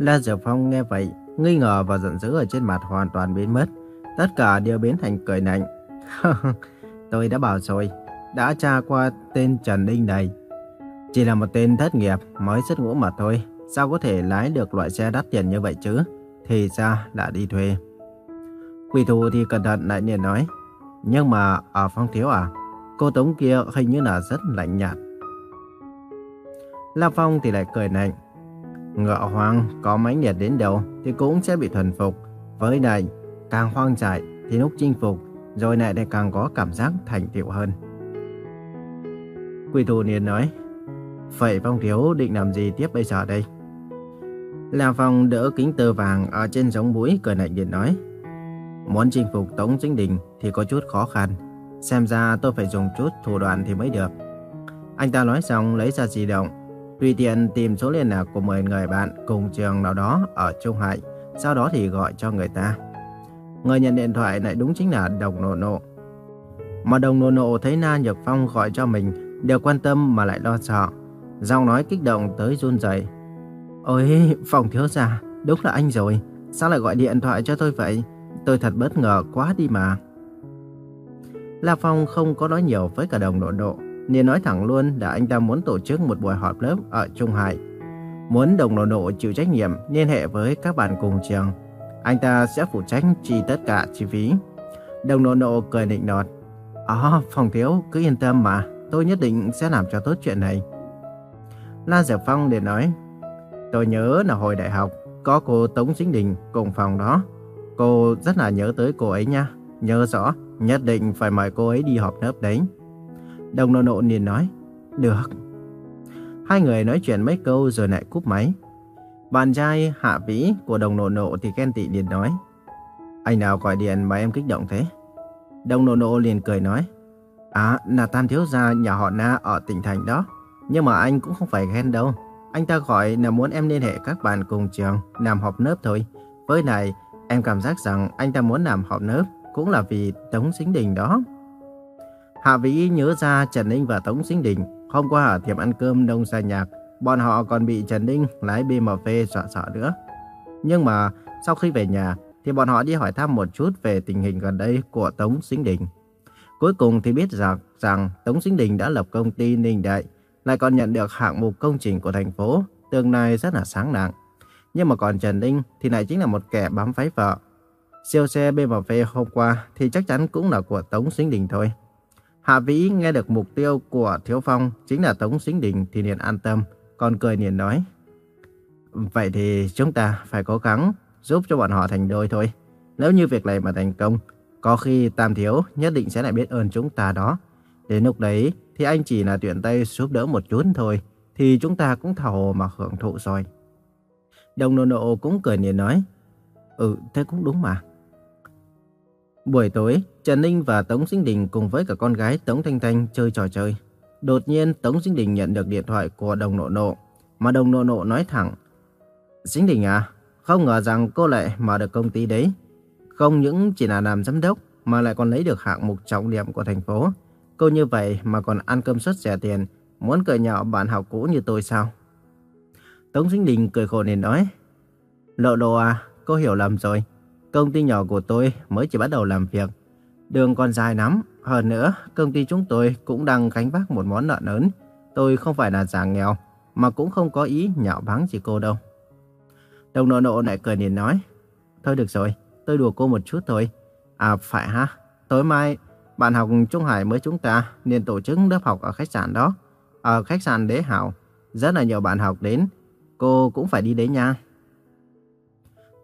La Diệp Phong nghe vậy, nghi ngờ và giận dữ ở trên mặt hoàn toàn biến mất. Tất cả đều biến thành cười nạnh. Tôi đã bảo rồi, đã tra qua tên Trần Đinh này. Chỉ là một tên thất nghiệp mới xuất ngũ mà thôi. Sao có thể lái được loại xe đắt tiền như vậy chứ? Thì ra là đi thuê. Quỷ thủ thì cẩn thận lại liền nói. Nhưng mà ở Phong Thiếu à, cô Tống kia hình như là rất lạnh nhạt. La Phong thì lại cười lạnh. Ngựa hoang có mãnh liệt đến đâu thì cũng sẽ bị thuần phục. Với này, càng hoang dại thì lúc chinh phục, rồi lại lại càng có cảm giác thành tựu hơn. Quỷ thủ liền nói, Vậy Phong Thiếu định làm gì tiếp bây giờ đây? La Phong đỡ kính tơ vàng ở trên giống mũi cười lạnh điện nói, Muốn chinh phục Tống Chính Đình thì có chút khó khăn. Xem ra tôi phải dùng chút thủ đoạn thì mới được. Anh ta nói xong lấy ra di động. Tùy tiện tìm số liên lạc của 10 người bạn cùng trường nào đó ở Trung Hải. Sau đó thì gọi cho người ta. Người nhận điện thoại lại đúng chính là Đồng Nộ Nộ. Mà Đồng Nộ Nộ thấy Na Nhật Phong gọi cho mình đều quan tâm mà lại lo sợ. Giọng nói kích động tới run rẩy. Ôi, phòng thiếu gia, đúng là anh rồi. Sao lại gọi điện thoại cho tôi vậy? Tôi thật bất ngờ quá đi mà. La Phong không có nói nhiều với cả đồng Nộ độ, nên nói thẳng luôn là anh ta muốn tổ chức một buổi họp lớp ở Trung Hải. Muốn đồng nội nộ chịu trách nhiệm liên hệ với các bạn cùng trường. Anh ta sẽ phụ trách chi tất cả chi phí. Đồng nội nộ cười định nọt. À, phòng thiếu, cứ yên tâm mà, tôi nhất định sẽ làm cho tốt chuyện này. La Diệp Phong để nói, tôi nhớ là hồi đại học, có cô Tống Chính Đình cùng phòng đó. Cô rất là nhớ tới cô ấy nha. Nhớ rõ, nhất định phải mời cô ấy đi họp lớp đấy. Đồng nộ nộ liền nói, được. Hai người nói chuyện mấy câu rồi lại cúp máy. Bạn trai Hạ Vĩ của đồng nộ nộ thì ghen tị liền nói, anh nào gọi điện mà em kích động thế? Đồng nộ nộ liền cười nói, à là tam thiếu gia nhà họ Na ở tỉnh thành đó. Nhưng mà anh cũng không phải ghen đâu. Anh ta gọi là muốn em liên hệ các bạn cùng trường làm họp lớp thôi. Với này, Em cảm giác rằng anh ta muốn làm họp lớp cũng là vì Tống Sinh Đình đó. Hạ Vĩ nhớ ra Trần Ninh và Tống Sinh Đình hôm qua ở tiệm ăn cơm đông xa nhạc, bọn họ còn bị Trần Ninh lái BMW dọa sợ nữa. Nhưng mà sau khi về nhà thì bọn họ đi hỏi thăm một chút về tình hình gần đây của Tống Sinh Đình. Cuối cùng thì biết rằng, rằng Tống Sinh Đình đã lập công ty Ninh Đại, lại còn nhận được hạng mục công trình của thành phố, tương lai rất là sáng lạng. Nhưng mà còn Trần Ninh thì lại chính là một kẻ bám váy vợ. Siêu xe BMW hôm qua thì chắc chắn cũng là của Tống Sinh Đình thôi. Hạ Vĩ nghe được mục tiêu của Thiếu Phong chính là Tống Sinh Đình thì liền an tâm, còn cười liền nói. Vậy thì chúng ta phải cố gắng giúp cho bọn họ thành đôi thôi. Nếu như việc này mà thành công, có khi Tam Thiếu nhất định sẽ lại biết ơn chúng ta đó. Đến lúc đấy thì anh chỉ là tuyển tay giúp đỡ một chút thôi, thì chúng ta cũng thảo hồ mà hưởng thụ rồi. Đồng nộ nộ cũng cười liền nói. Ừ, thế cũng đúng mà. Buổi tối, Trần Ninh và Tống Sinh Đình cùng với cả con gái Tống Thanh Thanh chơi trò chơi. Đột nhiên Tống Sinh Đình nhận được điện thoại của đồng nộ nộ, mà đồng nộ nộ nói thẳng. Sinh Đình à, không ngờ rằng cô lại mở được công ty đấy. Không những chỉ là làm giám đốc, mà lại còn lấy được hạng mục trọng điểm của thành phố. Cô như vậy mà còn ăn cơm suất rẻ tiền, muốn cười nhạo bạn học cũ như tôi sao? Tống Sinh Đình cười khổ nên nói. Lộ đồ à, cô hiểu lầm rồi. Công ty nhỏ của tôi mới chỉ bắt đầu làm việc. Đường còn dài lắm. Hơn nữa, công ty chúng tôi cũng đang gánh vác một món nợ lớn. Tôi không phải là giả nghèo, mà cũng không có ý nhạo báng chị cô đâu. Đồng nộ nộ lại cười nhìn nói. Thôi được rồi, tôi đùa cô một chút thôi. À phải ha, tối mai bạn học Trung Hải mới chúng ta nên tổ chức lớp học ở khách sạn đó. Ở khách sạn Đế Hảo, rất là nhiều bạn học đến cô cũng phải đi đấy nha.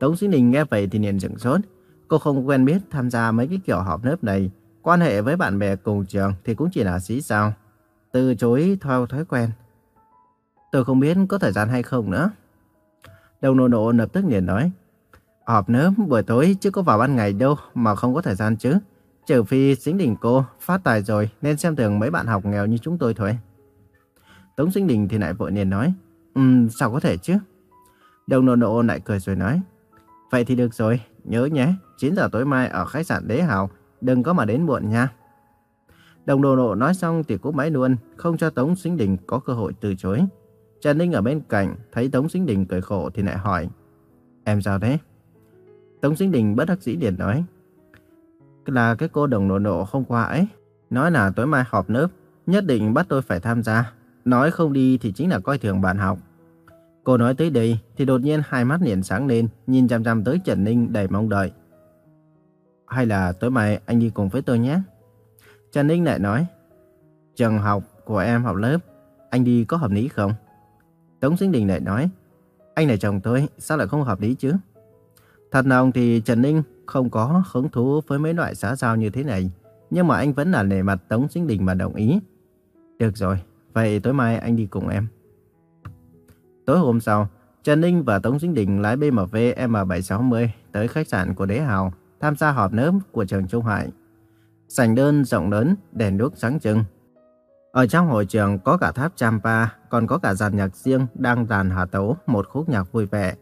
Tống Sinh Đình nghe vậy thì liền sửng sốt. Cô không quen biết tham gia mấy cái kiểu họp lớp này. Quan hệ với bạn bè cùng trường thì cũng chỉ là xí sao. Từ chối theo thói quen. Tôi không biết có thời gian hay không nữa. Đồng nộ nộ lập tức liền nói. Họp lớp buổi tối chứ có vào ban ngày đâu mà không có thời gian chứ. Trừ phi Sinh Đình cô phát tài rồi nên xem thường mấy bạn học nghèo như chúng tôi thôi. Tống Sinh Đình thì lại vội liền nói. Ừm, sao có thể chứ? Đồng nộ nộ lại cười rồi nói. Vậy thì được rồi, nhớ nhé, 9 giờ tối mai ở khách sạn Đế Hào, đừng có mà đến muộn nha. Đồng đồ nộ nói xong thì cúp máy luôn, không cho Tống Sinh Đình có cơ hội từ chối. Trần Ninh ở bên cạnh, thấy Tống Sinh Đình cười khổ thì lại hỏi. Em sao thế? Tống Sinh Đình bất đắc dĩ liền nói. Là cái cô đồng nộ nộ hôm qua ấy. Nói là tối mai họp lớp, nhất định bắt tôi phải tham gia. Nói không đi thì chính là coi thường bạn học. Cô nói tới đây thì đột nhiên hai mắt liền sáng lên, nhìn chăm chăm tới Trần Ninh đầy mong đợi. Hay là tối mai anh đi cùng với tôi nhé? Trần Ninh lại nói, trường học của em học lớp, anh đi có hợp lý không? Tống Sinh Đình lại nói, anh là chồng tôi, sao lại không hợp lý chứ? Thật lòng thì Trần Ninh không có hứng thú với mấy loại xã giao như thế này, nhưng mà anh vẫn là nể mặt Tống Sinh Đình mà đồng ý. Được rồi, vậy tối mai anh đi cùng em. Tối hôm sau, Trần Ninh và Tống Sinh Đình lái BMW M760 tới khách sạn của Đế Hào tham gia họp lớp của trường Trung Hải. Sảnh đơn rộng lớn, đèn đuốc sáng trưng. Ở trong hội trường có cả tháp Champa, còn có cả dàn nhạc riêng đang đàn hòa tấu một khúc nhạc vui vẻ.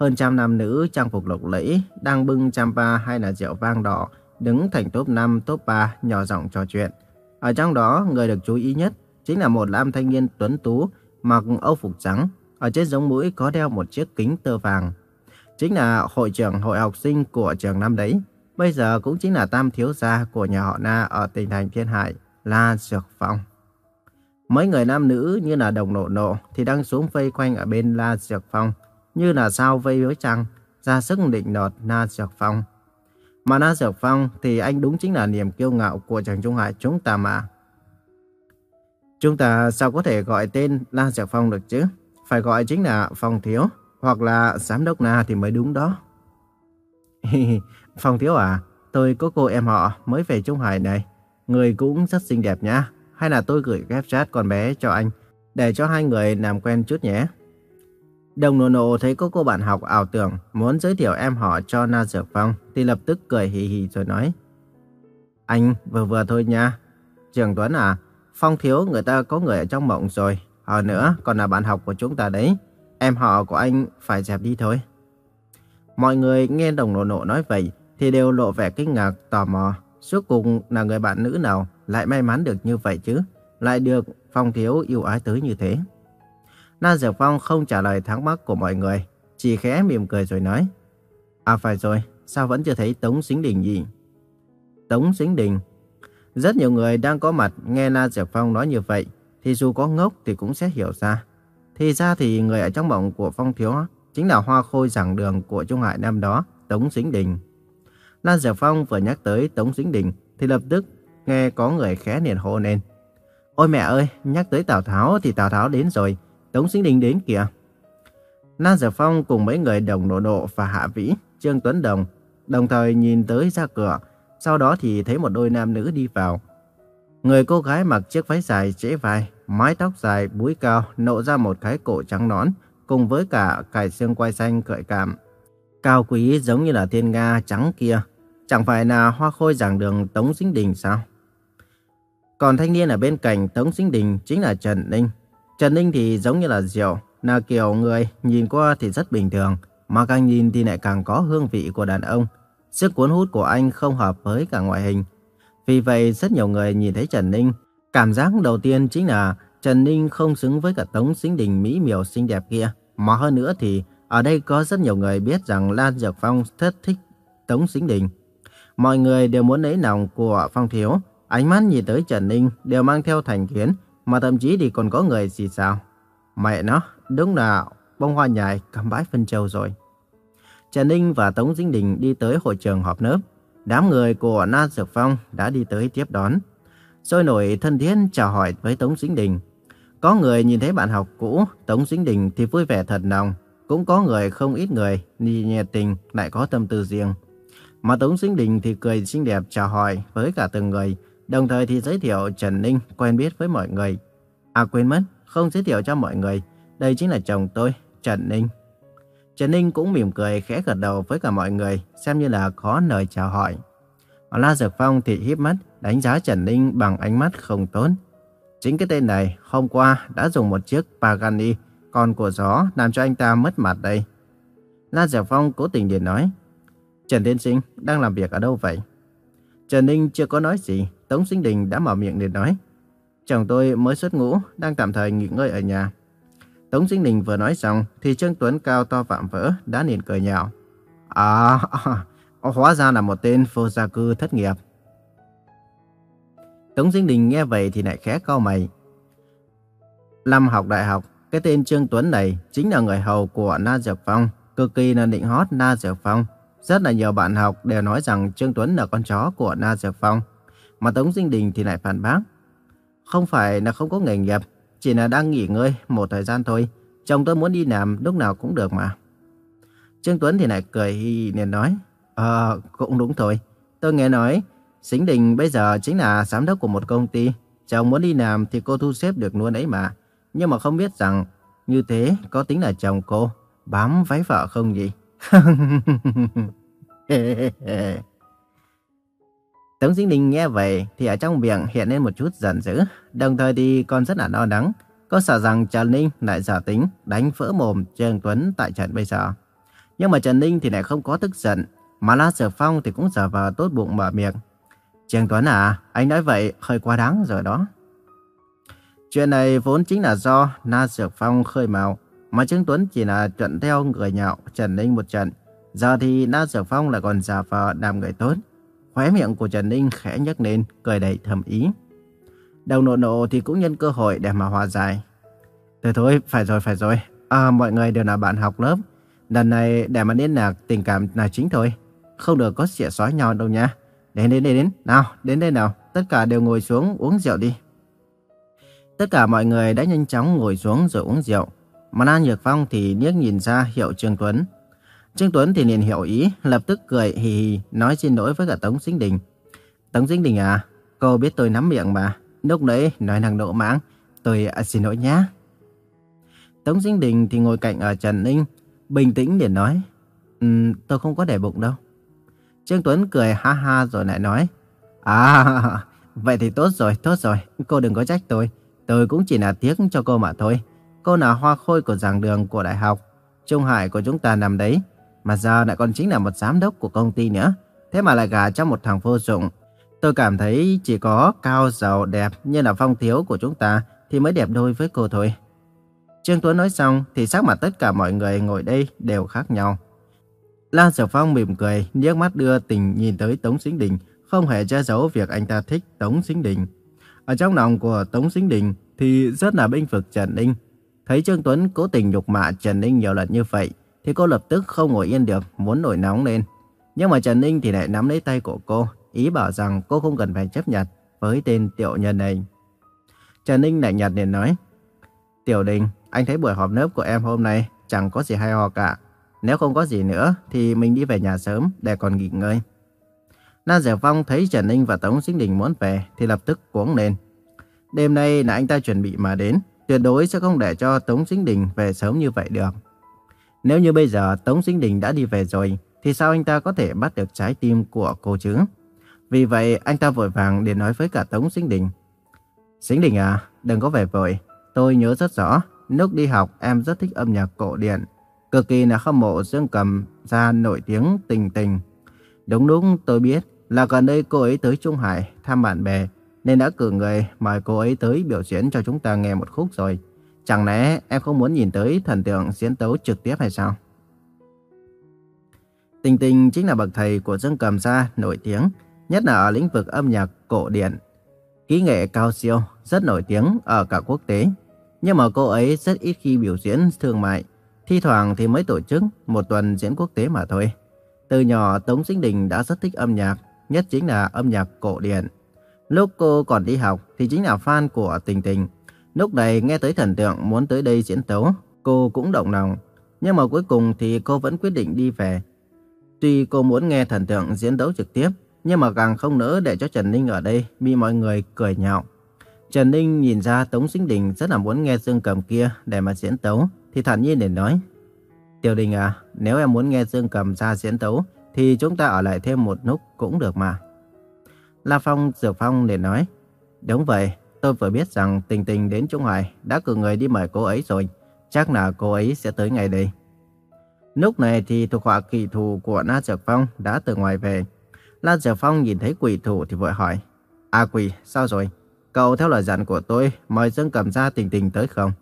Hơn trăm nam nữ trang phục lộng lẫy đang bưng Champa hay là rượu vang đỏ, đứng thành top 5, top 3 nhỏ giọng trò chuyện. Ở trong đó, người được chú ý nhất chính là một nam thanh niên tuấn tú mặc âu phục trắng, ở trên giống mũi có đeo một chiếc kính tơ vàng. Chính là hội trưởng hội học sinh của trường năm đấy. Bây giờ cũng chính là tam thiếu gia của nhà họ Na ở tỉnh thành Thiên Hải, La Dược Phong. Mấy người nam nữ như là đồng nộ nộ thì đang xuống vây quanh ở bên La Dược Phong, như là sao vây với trăng, ra sức định nọt Na Dược Phong. Mà Na Dược Phong thì anh đúng chính là niềm kiêu ngạo của trường Trung Hải chúng ta mà. Chúng ta sao có thể gọi tên La Dược Phong được chứ? Phải gọi chính là Phong Thiếu, hoặc là Giám đốc Na thì mới đúng đó. Phong Thiếu à, tôi có cô em họ mới về Trung Hải này. Người cũng rất xinh đẹp nha. Hay là tôi gửi ghép chat con bé cho anh, để cho hai người làm quen chút nhé. Đồng nổ nổ thấy có cô bạn học ảo tưởng muốn giới thiệu em họ cho Na Dược Phong thì lập tức cười hì hì rồi nói. Anh vừa vừa thôi nha. Trường Tuấn à, Phong thiếu người ta có người ở trong mộng rồi. Hơn nữa còn là bạn học của chúng ta đấy. Em họ của anh phải dẹp đi thôi. Mọi người nghe đồng nộ nộ nói vậy thì đều lộ vẻ kinh ngạc, tò mò. Suốt cùng là người bạn nữ nào lại may mắn được như vậy chứ? Lại được Phong thiếu yêu ái tới như thế. Na diệp Phong không trả lời thắc mắc của mọi người, chỉ khẽ mỉm cười rồi nói. À phải rồi, sao vẫn chưa thấy Tống Sính Đình gì? Tống Sính Đình. Rất nhiều người đang có mặt nghe Na diệp Phong nói như vậy, thì dù có ngốc thì cũng sẽ hiểu ra. Thì ra thì người ở trong mộng của Phong Thiếu chính là hoa khôi giảng đường của Trung Hải năm đó, Tống Dính Đình. Lan Diệp Phong vừa nhắc tới Tống Dính Đình thì lập tức nghe có người khẽ liền hô lên. Ôi mẹ ơi, nhắc tới Tào Tháo thì Tào Tháo đến rồi, Tống Dính Đình đến kìa. Lan Diệp Phong cùng mấy người đồng nộ nộ và Hạ Vĩ, Trương Tuấn Đồng, đồng thời nhìn tới ra cửa, sau đó thì thấy một đôi nam nữ đi vào. Người cô gái mặc chiếc váy dài trễ vai, mái tóc dài, búi cao, nộ ra một cái cổ trắng nõn, cùng với cả cài xương quai xanh gợi cảm. Cao quý giống như là thiên nga trắng kia, chẳng phải là hoa khôi giảng đường Tống Sinh Đình sao? Còn thanh niên ở bên cạnh Tống Sinh Đình chính là Trần Ninh, Trần Ninh thì giống như là rượu, là kiểu người nhìn qua thì rất bình thường, mà càng nhìn thì lại càng có hương vị của đàn ông. Sức cuốn hút của anh không hợp với cả ngoại hình. Vì vậy rất nhiều người nhìn thấy Trần Ninh, cảm giác đầu tiên chính là Trần Ninh không xứng với cả Tống Sinh Đình mỹ miều xinh đẹp kia. Mà hơn nữa thì ở đây có rất nhiều người biết rằng Lan Dược Phong rất thích Tống Sinh Đình. Mọi người đều muốn lấy lòng của Phong Thiếu, ánh mắt nhìn tới Trần Ninh đều mang theo thành kiến, mà thậm chí thì còn có người gì sao? Mẹ nó, đúng là bông hoa nhài cầm bãi phân châu rồi. Trần Ninh và Tống Dinh Đình đi tới hội trường họp lớp. Đám người của Na Dược Phong đã đi tới tiếp đón. Sôi nổi thân thiết chào hỏi với Tống Dinh Đình. Có người nhìn thấy bạn học cũ Tống Dính Đình thì vui vẻ thật lòng. Cũng có người không ít người, nhiệt tình, lại có tâm tư riêng. Mà Tống Dính Đình thì cười xinh đẹp chào hỏi với cả từng người, Đồng thời thì giới thiệu Trần Ninh quen biết với mọi người. À quên mất, không giới thiệu cho mọi người. Đây chính là chồng tôi, Trần Ninh. Trần Ninh cũng mỉm cười khẽ gật đầu với cả mọi người, xem như là có lời chào hỏi. La Dược Phong thì híp mắt, đánh giá Trần Ninh bằng ánh mắt không tốt. Chính cái tên này hôm qua đã dùng một chiếc Pagani, con của gió làm cho anh ta mất mặt đây. La Diệp Phong cố tình để nói, Trần Thiên Sinh đang làm việc ở đâu vậy? Trần Ninh chưa có nói gì, Tống Sinh Đình đã mở miệng để nói. Chồng tôi mới xuất ngũ, đang tạm thời nghỉ ngơi ở nhà. Tống Sinh Đình vừa nói xong thì Trương Tuấn cao to vạm vỡ đã liền cười nhạo. À, à, hóa ra là một tên vô gia cư thất nghiệp. Tống Dinh Đình nghe vậy thì lại khẽ cau mày. Lâm học đại học, cái tên Trương Tuấn này chính là người hầu của Na Diệp Phong, cực kỳ là định hót Na Diệp Phong. Rất là nhiều bạn học đều nói rằng Trương Tuấn là con chó của Na Diệp Phong. Mà Tống Dinh Đình thì lại phản bác. Không phải là không có nghề nghiệp, chỉ là đang nghỉ ngơi một thời gian thôi. Chồng tôi muốn đi làm lúc nào cũng được mà. Trương Tuấn thì lại cười hi liền nói. Ờ, cũng đúng thôi. Tôi nghe nói, Sính Đình bây giờ chính là giám đốc của một công ty. Chồng muốn đi làm thì cô thu xếp được luôn ấy mà. Nhưng mà không biết rằng như thế có tính là chồng cô bám váy vợ không gì? Tống Dính Đình nghe vậy thì ở trong miệng hiện lên một chút giận dữ, đồng thời thì còn rất là lo lắng. Cô sợ rằng Trần Ninh lại giả tính đánh vỡ mồm Trương Tuấn tại trận bây giờ. Nhưng mà Trần Ninh thì lại không có tức giận, mà La Sở Phong thì cũng giả vờ tốt bụng mở miệng. Trương Tuấn à, anh nói vậy hơi quá đáng rồi đó. Chuyện này vốn chính là do Na Dược Phong khơi mào, mà Trương Tuấn chỉ là trận theo người nhạo Trần Ninh một trận. Giờ thì Na Dược Phong lại còn giả vờ làm người tốt. Khóe miệng của Trần Ninh khẽ nhếch lên, cười đầy thầm ý. Đầu nộ nộ thì cũng nhân cơ hội để mà hòa giải. Thôi thôi, phải rồi, phải rồi. À, mọi người đều là bạn học lớp. Lần này để mà liên lạc tình cảm là chính thôi. Không được có xỉa xóa nhau đâu nha. Đến, đến, đến, đến. Nào, đến đây nào. Tất cả đều ngồi xuống uống rượu đi. Tất cả mọi người đã nhanh chóng ngồi xuống rồi uống rượu. Mà An Nhược Phong thì liếc nhìn ra hiệu Trương Tuấn. Trương Tuấn thì liền hiểu ý, lập tức cười hì hì, nói xin lỗi với cả Tống Sinh Đình. Tống Sinh Đình à, cô biết tôi nắm miệng mà. Lúc nãy nói năng độ mãng, tôi à, xin lỗi nhé. Tống Sinh Đình thì ngồi cạnh ở Trần Ninh, bình tĩnh để nói. Um, tôi không có để bụng đâu. Trương Tuấn cười ha ha rồi lại nói. À, vậy thì tốt rồi, tốt rồi, cô đừng có trách tôi. Tôi cũng chỉ là tiếc cho cô mà thôi. Cô là hoa khôi của giảng đường của đại học. Trung Hải của chúng ta nằm đấy. Mà giờ lại còn chính là một giám đốc của công ty nữa. Thế mà lại gả cho một thằng vô dụng. Tôi cảm thấy chỉ có cao, giàu, đẹp như là phong thiếu của chúng ta thì mới đẹp đôi với cô thôi. Trương Tuấn nói xong thì sắc mặt tất cả mọi người ngồi đây đều khác nhau. Lan Sở Phong mỉm cười, nhếch mắt đưa tình nhìn tới Tống Sinh Đình, không hề che giấu việc anh ta thích Tống Sinh Đình. Ở trong lòng của Tống Sinh Đình thì rất là binh vực Trần Ninh. Thấy Trương Tuấn cố tình nhục mạ Trần Ninh nhiều lần như vậy, thì cô lập tức không ngồi yên được, muốn nổi nóng lên. Nhưng mà Trần Ninh thì lại nắm lấy tay của cô, ý bảo rằng cô không cần phải chấp nhận với tên tiểu nhân này. Trần Ninh lạnh nhạt liền nói, Tiểu Đình, anh thấy buổi họp lớp của em hôm nay chẳng có gì hay ho cả. Nếu không có gì nữa thì mình đi về nhà sớm để còn nghỉ ngơi. Na Dẻo Phong thấy Trần Ninh và Tống Sinh Đình muốn về thì lập tức cuống lên. Đêm nay là anh ta chuẩn bị mà đến, tuyệt đối sẽ không để cho Tống Sinh Đình về sớm như vậy được. Nếu như bây giờ Tống Sinh Đình đã đi về rồi, thì sao anh ta có thể bắt được trái tim của cô chứ? Vì vậy anh ta vội vàng để nói với cả Tống Sinh Đình. Sinh Đình à, đừng có về vội. Tôi nhớ rất rõ, lúc đi học em rất thích âm nhạc cổ điển. Cực kỳ là hâm mộ Dương Cầm ra nổi tiếng tình tình. Đúng đúng tôi biết là gần đây cô ấy tới Trung Hải thăm bạn bè, nên đã cử người mời cô ấy tới biểu diễn cho chúng ta nghe một khúc rồi. Chẳng lẽ em không muốn nhìn tới thần tượng diễn tấu trực tiếp hay sao? Tình Tình chính là bậc thầy của Dương Cầm gia nổi tiếng, nhất là ở lĩnh vực âm nhạc cổ điển. Kỹ nghệ cao siêu, rất nổi tiếng ở cả quốc tế. Nhưng mà cô ấy rất ít khi biểu diễn thương mại, thi thoảng thì mới tổ chức một tuần diễn quốc tế mà thôi. Từ nhỏ Tống Sinh Đình đã rất thích âm nhạc, nhất chính là âm nhạc cổ điển. Lúc cô còn đi học thì chính là fan của Tình Tình. Lúc này nghe tới thần tượng muốn tới đây diễn tấu, cô cũng động lòng. Nhưng mà cuối cùng thì cô vẫn quyết định đi về. Tuy cô muốn nghe thần tượng diễn tấu trực tiếp, nhưng mà càng không nỡ để cho Trần Ninh ở đây bị mọi người cười nhạo. Trần Ninh nhìn ra Tống Sinh Đình rất là muốn nghe Dương Cầm kia để mà diễn tấu, thì thản nhiên để nói. Tiểu Đình à, nếu em muốn nghe Dương Cầm ra diễn tấu, thì chúng ta ở lại thêm một lúc cũng được mà. La Phong Dược Phong để nói, đúng vậy, tôi vừa biết rằng Tình Tình đến Trung Hải đã cử người đi mời cô ấy rồi, chắc là cô ấy sẽ tới ngày đây. Lúc này thì thuộc họa kỳ thủ của Na Dược Phong đã từ ngoài về. La Dược Phong nhìn thấy quỷ thủ thì vội hỏi, À quỷ, sao rồi? Cậu theo lời dặn của tôi mời Dương Cầm ra Tình Tình tới không?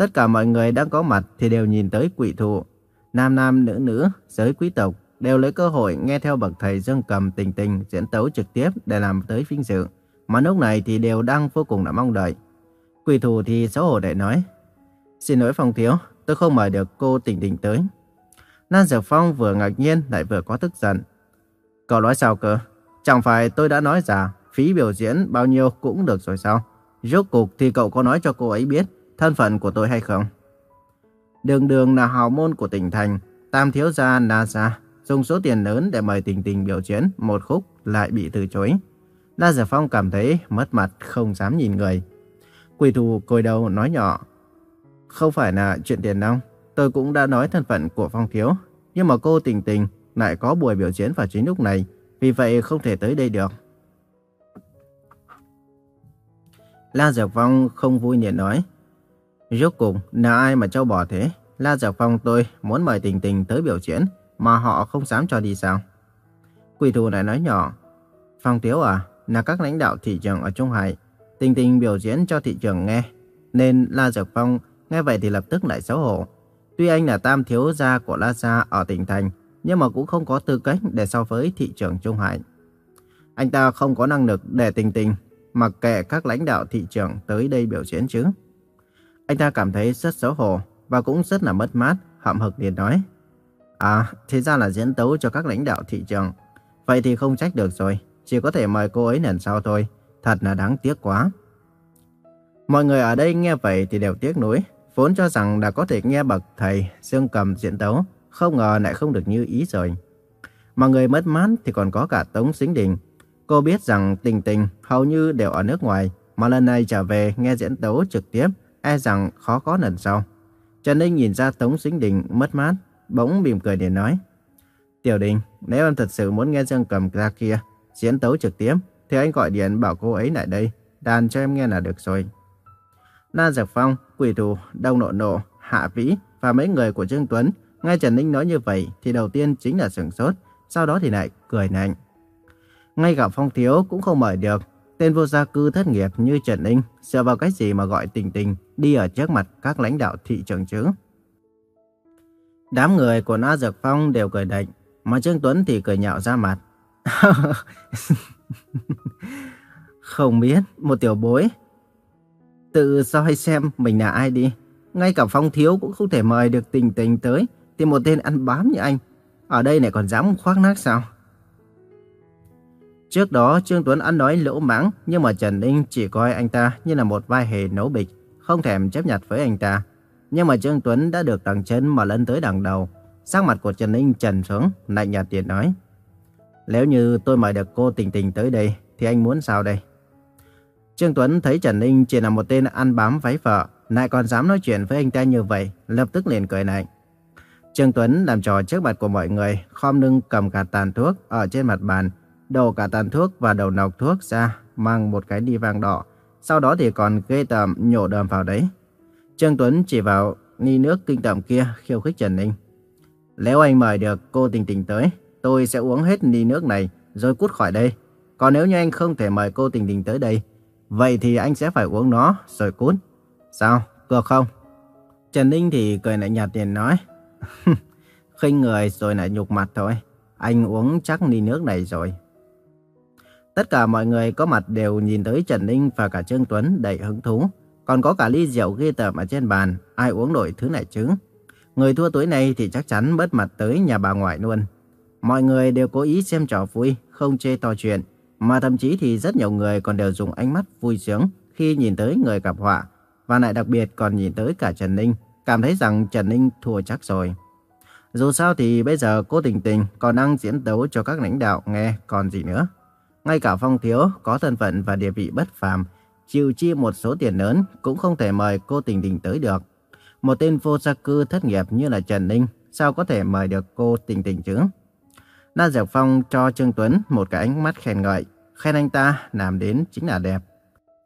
Tất cả mọi người đang có mặt thì đều nhìn tới quỷ thụ. Nam nam nữ nữ, giới quý tộc đều lấy cơ hội nghe theo bậc thầy Dương Cầm tình tình diễn tấu trực tiếp để làm tới vinh dự. Mà lúc này thì đều đang vô cùng là mong đợi. Quỷ thù thì xấu hổ để nói. Xin lỗi Phong Thiếu, tôi không mời được cô tình tình tới. nan diệp Phong vừa ngạc nhiên lại vừa có tức giận. Cậu nói sao cơ? Chẳng phải tôi đã nói rằng phí biểu diễn bao nhiêu cũng được rồi sao? Rốt cuộc thì cậu có nói cho cô ấy biết thân phận của tôi hay không? Đường đường là hào môn của tỉnh thành, tam thiếu gia Nasa dùng số tiền lớn để mời tình tình biểu diễn một khúc lại bị từ chối. La Giả Phong cảm thấy mất mặt không dám nhìn người. Quỷ thù côi đầu nói nhỏ. Không phải là chuyện tiền đâu. Tôi cũng đã nói thân phận của Phong Thiếu. Nhưng mà cô tình tình lại có buổi biểu diễn vào chính lúc này. Vì vậy không thể tới đây được. La Giật Phong không vui nhẹ nói. Rốt cuộc là ai mà châu bò thế? La Giật Phong tôi muốn mời Tình Tình tới biểu diễn mà họ không dám cho đi sao? Quỷ thủ lại nói nhỏ. Phong Tiếu à, là các lãnh đạo thị trường ở Trung Hải. Tình Tình biểu diễn cho thị trường nghe. Nên La Giật Phong nghe vậy thì lập tức lại xấu hổ. Tuy anh là tam thiếu gia của La Gia ở tỉnh thành, nhưng mà cũng không có tư cách để so với thị trường Trung Hải. Anh ta không có năng lực để Tình Tình mặc kệ các lãnh đạo thị trường tới đây biểu diễn chứ. Anh ta cảm thấy rất xấu hổ và cũng rất là mất mát, hậm hực liền nói. À, thế ra là diễn tấu cho các lãnh đạo thị trường. Vậy thì không trách được rồi, chỉ có thể mời cô ấy lần sau thôi. Thật là đáng tiếc quá. Mọi người ở đây nghe vậy thì đều tiếc nuối, vốn cho rằng đã có thể nghe bậc thầy Dương Cầm diễn tấu, không ngờ lại không được như ý rồi. Mà người mất mát thì còn có cả Tống Sính Đình. Cô biết rằng Tình Tình hầu như đều ở nước ngoài, mà lần này trở về nghe diễn tấu trực tiếp, e rằng khó có lần sau. Trần Ninh nhìn ra Tống Sính Đình mất mát, bỗng mỉm cười để nói. Tiểu Đình, nếu em thật sự muốn nghe Dương Cầm ra kia, diễn tấu trực tiếp, thì anh gọi điện bảo cô ấy lại đây, đàn cho em nghe là được rồi. Na Giặc Phong, Quỷ Thủ, Đông Nộ Nộ, Hạ Vĩ và mấy người của Trương Tuấn nghe Trần Ninh nói như vậy thì đầu tiên chính là sửng sốt, sau đó thì lại cười nạnh. Ngay cả Phong Thiếu cũng không mời được, tên vô gia cư thất nghiệp như Trần Ninh sợ vào cái gì mà gọi tình tình đi ở trước mặt các lãnh đạo thị trường chứ. Đám người của Na Dược Phong đều cười đệnh, mà Trương Tuấn thì cười nhạo ra mặt. không biết, một tiểu bối. Tự soi xem mình là ai đi. Ngay cả Phong Thiếu cũng không thể mời được tình tình tới, thì một tên ăn bám như anh. Ở đây này còn dám khoác nát sao? Trước đó Trương Tuấn ăn nói lỗ mãng, nhưng mà Trần Ninh chỉ coi anh ta như là một vai hề nấu bịch, không thèm chấp nhận với anh ta. Nhưng mà Trương Tuấn đã được đằng chân mà lên tới đằng đầu. Sắc mặt của Trần Ninh trần xuống, lạnh nhạt tiền nói. Nếu như tôi mời được cô Tình Tình tới đây, thì anh muốn sao đây? Trương Tuấn thấy Trần Ninh chỉ là một tên ăn bám váy vợ, lại còn dám nói chuyện với anh ta như vậy, lập tức liền cười lạnh. Trương Tuấn làm trò trước mặt của mọi người, khom lưng cầm cả tàn thuốc ở trên mặt bàn, đổ cả tàn thuốc và đầu nọc thuốc ra, mang một cái đi vàng đỏ. Sau đó thì còn ghê tởm nhổ đờm vào đấy. Trương Tuấn chỉ vào ni nước kinh tởm kia khiêu khích Trần Ninh. Nếu anh mời được cô Tình Tình tới, tôi sẽ uống hết ni nước này rồi cút khỏi đây. Còn nếu như anh không thể mời cô Tình Tình tới đây, vậy thì anh sẽ phải uống nó rồi cút. Sao, cược không? Trần Ninh thì cười lại nhạt tiền nói. khinh người rồi lại nhục mặt thôi. Anh uống chắc ni nước này rồi. Tất cả mọi người có mặt đều nhìn tới Trần Ninh và cả Trương Tuấn đầy hứng thú. Còn có cả ly rượu ghi tởm ở trên bàn, ai uống nổi thứ này chứ? Người thua tối nay thì chắc chắn bớt mặt tới nhà bà ngoại luôn. Mọi người đều cố ý xem trò vui, không chê to chuyện. Mà thậm chí thì rất nhiều người còn đều dùng ánh mắt vui sướng khi nhìn tới người gặp họa. Và lại đặc biệt còn nhìn tới cả Trần Ninh, cảm thấy rằng Trần Ninh thua chắc rồi. Dù sao thì bây giờ cô Tình Tình còn đang diễn tấu cho các lãnh đạo nghe còn gì nữa. Ngay cả Phong Thiếu có thân phận và địa vị bất phàm, chịu chi một số tiền lớn cũng không thể mời cô Tình Tình tới được. Một tên vô gia cư thất nghiệp như là Trần Ninh sao có thể mời được cô Tình Tình chứ? Na Diệp Phong cho Trương Tuấn một cái ánh mắt khen ngợi, khen anh ta làm đến chính là đẹp.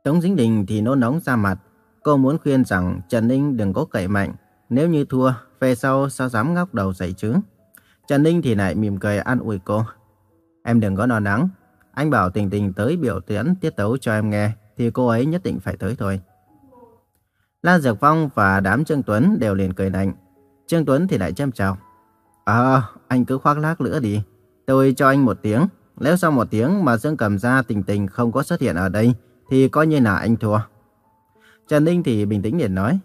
Tống Dính Đình thì nôn nóng ra mặt, cô muốn khuyên rằng Trần Ninh đừng có cậy mạnh, nếu như thua, về sau sao dám ngóc đầu dậy chứ? Trần Ninh thì lại mỉm cười an ủi cô. Em đừng có lo lắng, anh bảo Tình Tình tới biểu diễn tiết tấu cho em nghe, thì cô ấy nhất định phải tới thôi. Lan Dược Phong và đám Trương Tuấn đều liền cười lạnh. Trương Tuấn thì lại châm chào. Ờ, anh cứ khoác lác nữa đi. Tôi cho anh một tiếng. Nếu sau một tiếng mà Dương Cầm Gia tình tình không có xuất hiện ở đây, thì coi như là anh thua. Trần Ninh thì bình tĩnh liền nói.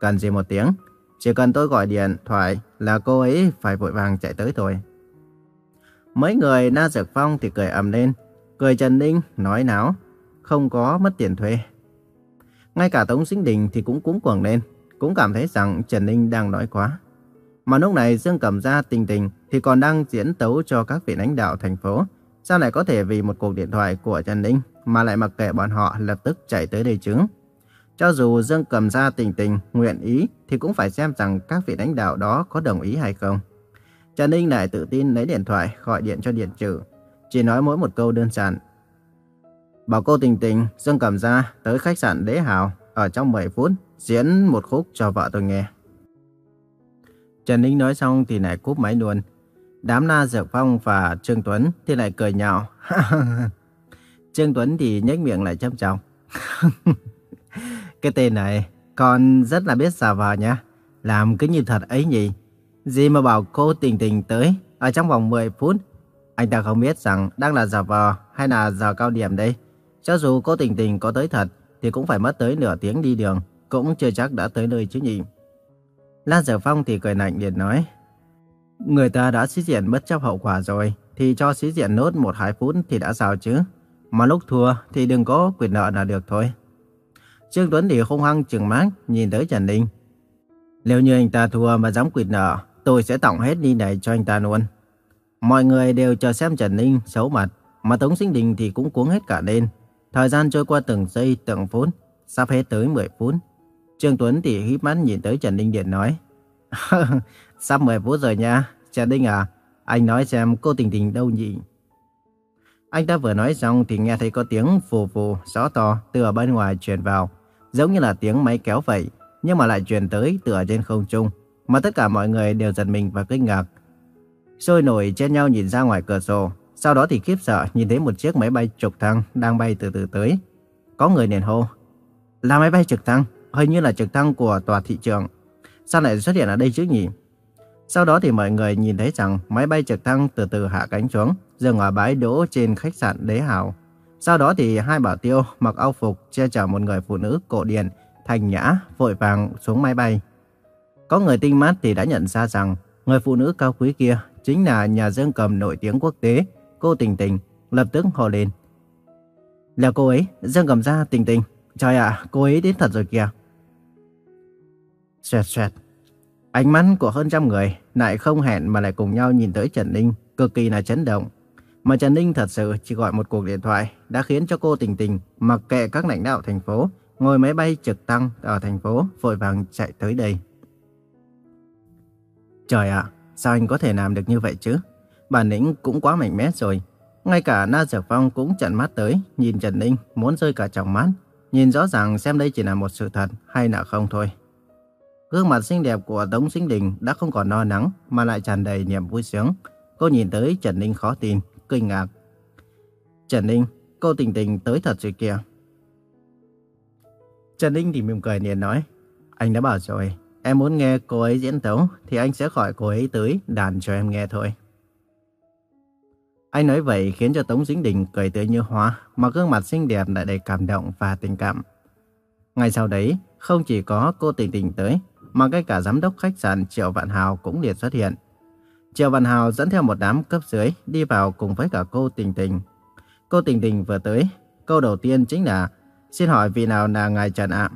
Cần gì một tiếng? Chỉ cần tôi gọi điện thoại là cô ấy phải vội vàng chạy tới thôi. Mấy người Na Dược Phong thì cười ầm lên. Cười Trần Ninh nói náo, không có mất tiền thuê. Ngay cả Tống Sinh Đình thì cũng cuống cuồng lên, cũng cảm thấy rằng Trần Ninh đang nói quá. Mà lúc này Dương Cẩm Gia tình tình thì còn đang diễn tấu cho các vị lãnh đạo thành phố. Sao lại có thể vì một cuộc điện thoại của Trần Ninh mà lại mặc kệ bọn họ lập tức chạy tới đây chứ? Cho dù Dương Cẩm Gia tình tình nguyện ý thì cũng phải xem rằng các vị lãnh đạo đó có đồng ý hay không. Trần Ninh lại tự tin lấy điện thoại gọi điện cho Điện Trừ. Chỉ nói mỗi một câu đơn giản. Bảo cô tình tình, Dương Cẩm Gia tới khách sạn Đế Hào ở trong 10 phút diễn một khúc cho vợ tôi nghe. Trần Ninh nói xong thì lại cúp máy luôn. Đám Na Dược Phong và Trương Tuấn thì lại cười nhạo. Trương Tuấn thì nhếch miệng lại châm trọng. cái tên này con rất là biết xà vờ nhá. Làm cứ như thật ấy nhỉ. Gì mà bảo cô tình tình tới ở trong vòng 10 phút. Anh ta không biết rằng đang là giờ vò hay là giờ cao điểm đây. Cho dù cô tình tình có tới thật thì cũng phải mất tới nửa tiếng đi đường. Cũng chưa chắc đã tới nơi chứ nhỉ. Lan Sở Phong thì cười lạnh liền nói. Người ta đã xí diện bất chấp hậu quả rồi, thì cho xí diện nốt 1-2 phút thì đã sao chứ. Mà lúc thua thì đừng có quyền nợ là được thôi. Trương Tuấn thì hung hăng trừng mắt nhìn tới Trần Ninh. Nếu như anh ta thua mà dám quyệt nợ, tôi sẽ tổng hết đi này cho anh ta luôn. Mọi người đều chờ xem Trần Ninh xấu mặt, mà Tống Sinh Đình thì cũng cuống hết cả lên. Thời gian trôi qua từng giây, từng phút, sắp hết tới 10 phút. Trương Tuấn thì híp mắt nhìn tới Trần Ninh Điện nói. Sắp 10 phút rồi nha. Trần Ninh à, anh nói xem cô Tình Tình đâu nhỉ? Anh ta vừa nói xong thì nghe thấy có tiếng phù phù, gió to từ ở bên ngoài truyền vào. Giống như là tiếng máy kéo vậy, nhưng mà lại truyền tới từ ở trên không trung. Mà tất cả mọi người đều giật mình và kinh ngạc. Sôi nổi chen nhau nhìn ra ngoài cửa sổ. Sau đó thì khiếp sợ nhìn thấy một chiếc máy bay trực thăng đang bay từ từ tới. Có người liền hô. Là máy bay trực thăng hình như là trực thăng của tòa thị trường. Sao lại xuất hiện ở đây chứ nhỉ? Sau đó thì mọi người nhìn thấy rằng máy bay trực thăng từ từ hạ cánh xuống, dừng ở bãi đỗ trên khách sạn Đế Hào. Sau đó thì hai bảo tiêu mặc áo phục che chở một người phụ nữ cổ điển, thành nhã, vội vàng xuống máy bay. Có người tinh mắt thì đã nhận ra rằng người phụ nữ cao quý kia chính là nhà dương cầm nổi tiếng quốc tế, cô Tình Tình, lập tức hò lên. Là cô ấy, dương cầm ra Tình Tình. Trời ạ, cô ấy đến thật rồi kìa. Xoẹt xoẹt. Ánh mắt của hơn trăm người lại không hẹn mà lại cùng nhau nhìn tới Trần Ninh, cực kỳ là chấn động. Mà Trần Ninh thật sự chỉ gọi một cuộc điện thoại đã khiến cho cô tình tình mặc kệ các lãnh đạo thành phố, ngồi máy bay trực tăng ở thành phố vội vàng chạy tới đây. Trời ạ, sao anh có thể làm được như vậy chứ? Bản lĩnh cũng quá mạnh mẽ rồi. Ngay cả Na Dược Phong cũng trận mắt tới, nhìn Trần Ninh muốn rơi cả trong mắt. Nhìn rõ ràng xem đây chỉ là một sự thật hay là không thôi. Gương mặt xinh đẹp của Tống Sinh Đình đã không còn no nắng mà lại tràn đầy niềm vui sướng. Cô nhìn tới Trần Ninh khó tin, kinh ngạc. Trần Ninh, cô tình tình tới thật rồi kìa. Trần Ninh thì mỉm cười liền nói. Anh đã bảo rồi, em muốn nghe cô ấy diễn tấu thì anh sẽ gọi cô ấy tới đàn cho em nghe thôi. Anh nói vậy khiến cho Tống Dính Đình cười tươi như hoa, mà gương mặt xinh đẹp lại đầy cảm động và tình cảm. Ngay sau đấy, không chỉ có cô Tình Tình tới, mà ngay cả giám đốc khách sạn Triệu Vạn Hào cũng liền xuất hiện. Triệu Vạn Hào dẫn theo một đám cấp dưới đi vào cùng với cả cô Tình Tình. Cô Tình Tình vừa tới, câu đầu tiên chính là Xin hỏi vị nào là ngài Trần ạ?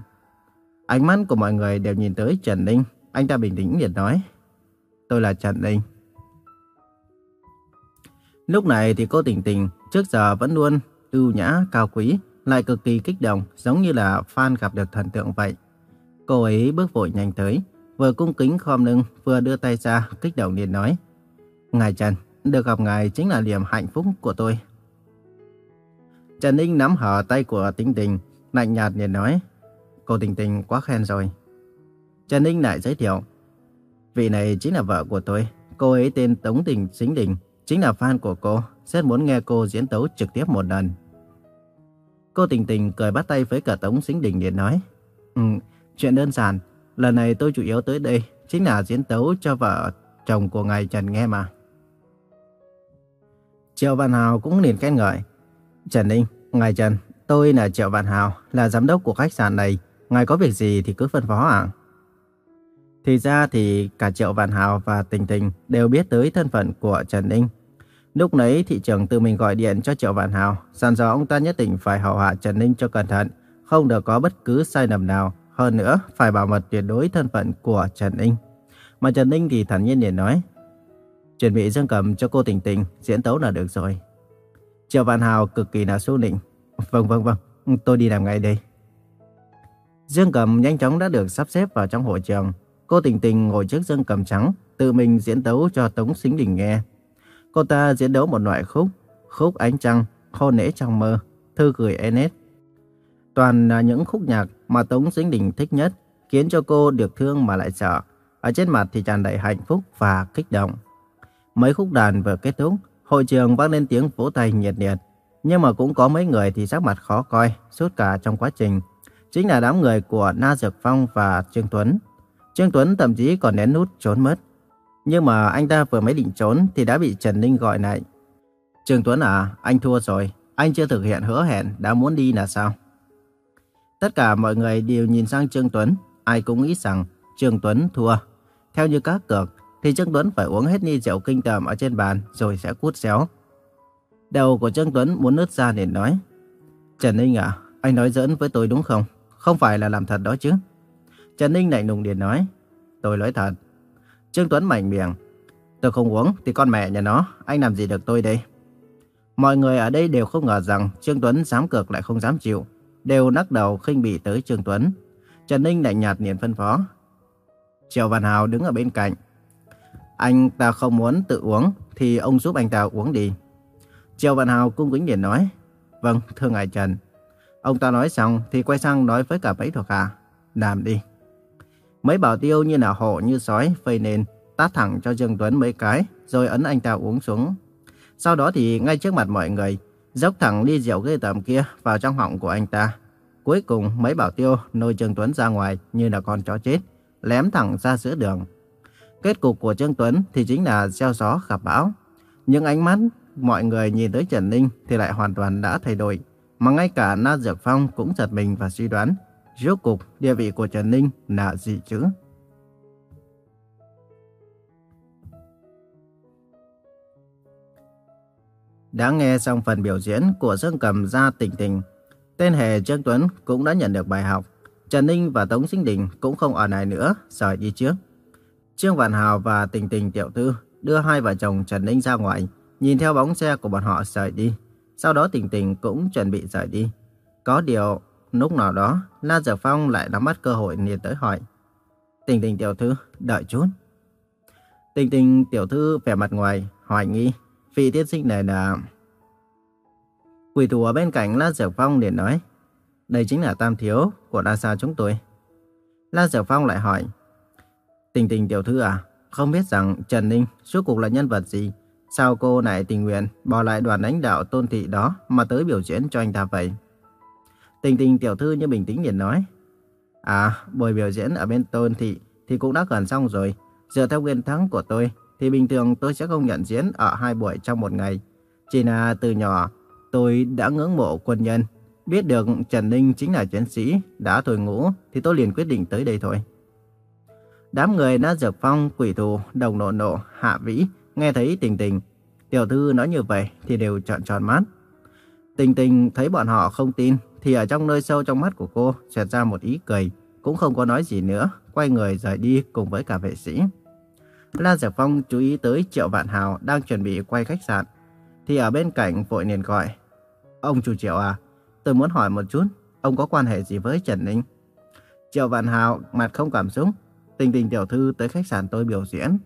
Ánh mắt của mọi người đều nhìn tới Trần Ninh. Anh ta bình tĩnh liền nói. Tôi là Trần Ninh. Lúc này thì cô Tình Tình trước giờ vẫn luôn ưu nhã, cao quý, lại cực kỳ kích động, giống như là fan gặp được thần tượng vậy. Cô ấy bước vội nhanh tới, vừa cung kính khom lưng, vừa đưa tay ra, kích động liền nói. Ngài Trần, được gặp ngài chính là niềm hạnh phúc của tôi. Trần Ninh nắm hở tay của Tình Tình, lạnh nhạt liền nói. Cô Tình Tình quá khen rồi. Trần Ninh lại giới thiệu. Vị này chính là vợ của tôi. Cô ấy tên Tống Tình Chính Đình, chính là fan của cô, rất muốn nghe cô diễn tấu trực tiếp một lần. Cô Tình Tình cười bắt tay với cả Tống Chính Đình để nói. Ừ, Chuyện đơn giản, lần này tôi chủ yếu tới đây chính là diễn tấu cho vợ chồng của ngài Trần nghe mà. Triệu Văn Hào cũng liền khen ngợi. Trần Ninh, ngài Trần, tôi là Triệu Văn Hào, là giám đốc của khách sạn này. Ngài có việc gì thì cứ phân phó ạ. À? Thì ra thì cả Triệu vạn Hào và Tình Tình đều biết tới thân phận của Trần Ninh. Lúc nấy thị trưởng tự mình gọi điện cho Triệu vạn Hào, dặn dò ông ta nhất định phải hầu hạ Trần Ninh cho cẩn thận, không được có bất cứ sai lầm nào. Hơn nữa, phải bảo mật tuyệt đối thân phận của Trần Ninh. Mà Trần Ninh thì thản nhiên liền nói, chuẩn bị dương cầm cho cô Tình Tình, diễn tấu là được rồi. Triệu vạn Hào cực kỳ là xu nịnh. Vâng vâng vâng, tôi đi làm ngay đây. Dương cầm nhanh chóng đã được sắp xếp vào trong hội trường. Cô Tình Tình ngồi trước dương cầm trắng, tự mình diễn tấu cho Tống Xính Đình nghe. Cô ta diễn đấu một loại khúc, khúc ánh trăng, hôn nễ trong mơ, thư gửi Enes. Toàn là những khúc nhạc mà Tống Xính Đình thích nhất, khiến cho cô được thương mà lại sợ. Ở trên mặt thì tràn đầy hạnh phúc và kích động. Mấy khúc đàn vừa kết thúc, hội trường vang lên tiếng vỗ tay nhiệt liệt. Nhưng mà cũng có mấy người thì sắc mặt khó coi suốt cả trong quá trình. Chính là đám người của Na Dược Phong và Trương Tuấn. Trương Tuấn thậm chí còn nén nút trốn mất. Nhưng mà anh ta vừa mới định trốn thì đã bị Trần Ninh gọi lại. Trương Tuấn à, anh thua rồi. Anh chưa thực hiện hứa hẹn, đã muốn đi là sao? Tất cả mọi người đều nhìn sang Trương Tuấn. Ai cũng nghĩ rằng Trương Tuấn thua. Theo như các cược, thì Trương Tuấn phải uống hết ly rượu kinh tởm ở trên bàn rồi sẽ cút xéo. Đầu của Trương Tuấn muốn nứt ra để nói. Trần Ninh à, anh nói giỡn với tôi đúng không? Không phải là làm thật đó chứ. Trần Ninh lạnh lùng điện nói. Tôi nói thật. Trương Tuấn mạnh miệng. Tôi không uống thì con mẹ nhà nó, anh làm gì được tôi đây? Mọi người ở đây đều không ngờ rằng Trương Tuấn dám cược lại không dám chịu. Đều nắc đầu khinh bỉ tới Trương Tuấn. Trần Ninh lạnh nhạt liền phân phó. Triệu Văn Hào đứng ở bên cạnh. Anh ta không muốn tự uống thì ông giúp anh ta uống đi. Triệu Văn Hào cung kính liền nói. Vâng, thưa ngài Trần. Ông ta nói xong thì quay sang nói với cả mấy thuộc hạ. Làm đi. Mấy bảo tiêu như là hổ như sói phây nền tát thẳng cho Dương Tuấn mấy cái, rồi ấn anh ta uống xuống. Sau đó thì ngay trước mặt mọi người, dốc thẳng ly rượu ghê tởm kia vào trong họng của anh ta. Cuối cùng mấy bảo tiêu nôi Trương Tuấn ra ngoài như là con chó chết, lém thẳng ra giữa đường. Kết cục của Trương Tuấn thì chính là gieo gió gặp bão. Những ánh mắt mọi người nhìn tới Trần Ninh thì lại hoàn toàn đã thay đổi. Mà ngay cả Na Dược Phong cũng giật mình và suy đoán Rốt cục địa vị của Trần Ninh là gì chứ? Đã nghe xong phần biểu diễn của Dương Cầm Gia Tình Tình, tên hề Trương Tuấn cũng đã nhận được bài học. Trần Ninh và Tống Sinh Đình cũng không ở này nữa, rời đi trước. Trương Vạn Hào và Tình Tình Tiểu Thư đưa hai vợ chồng Trần Ninh ra ngoài, nhìn theo bóng xe của bọn họ rời đi. Sau đó Tình Tình cũng chuẩn bị rời đi. Có điều, Lúc nào đó, La Dược Phong lại nắm bắt cơ hội liền tới hỏi. Tình tình tiểu thư, đợi chút. Tình tình tiểu thư vẻ mặt ngoài, hoài nghi. Vị tiết sinh này là... Quỷ thủ ở bên cạnh La Dược Phong liền nói. Đây chính là tam thiếu của La Sa chúng tôi. La Dược Phong lại hỏi. Tình tình tiểu thư à, không biết rằng Trần Ninh suốt cuộc là nhân vật gì? Sao cô lại tình nguyện bỏ lại đoàn đánh đạo tôn thị đó mà tới biểu diễn cho anh ta vậy? Tình tình tiểu thư như bình tĩnh liền nói. À, buổi biểu diễn ở bên Tôn Thị thì cũng đã gần xong rồi. Dựa theo nguyên thắng của tôi, thì bình thường tôi sẽ không nhận diễn ở hai buổi trong một ngày. Chỉ là từ nhỏ, tôi đã ngưỡng mộ quân nhân. Biết được Trần Ninh chính là chiến sĩ, đã tuổi ngũ, thì tôi liền quyết định tới đây thôi. Đám người đã dược phong, quỷ thù, đồng nộ nộ, hạ vĩ, nghe thấy tình tình. Tiểu thư nói như vậy thì đều trợn tròn mắt. Tình tình thấy bọn họ không tin thì ở trong nơi sâu trong mắt của cô xẹt ra một ý cười, cũng không có nói gì nữa, quay người rời đi cùng với cả vệ sĩ. Lan Giật Phong chú ý tới Triệu Vạn Hào đang chuẩn bị quay khách sạn, thì ở bên cạnh vội liền gọi. Ông chủ Triệu à, tôi muốn hỏi một chút, ông có quan hệ gì với Trần Ninh? Triệu Vạn Hào mặt không cảm xúc, tình tình tiểu thư tới khách sạn tôi biểu diễn.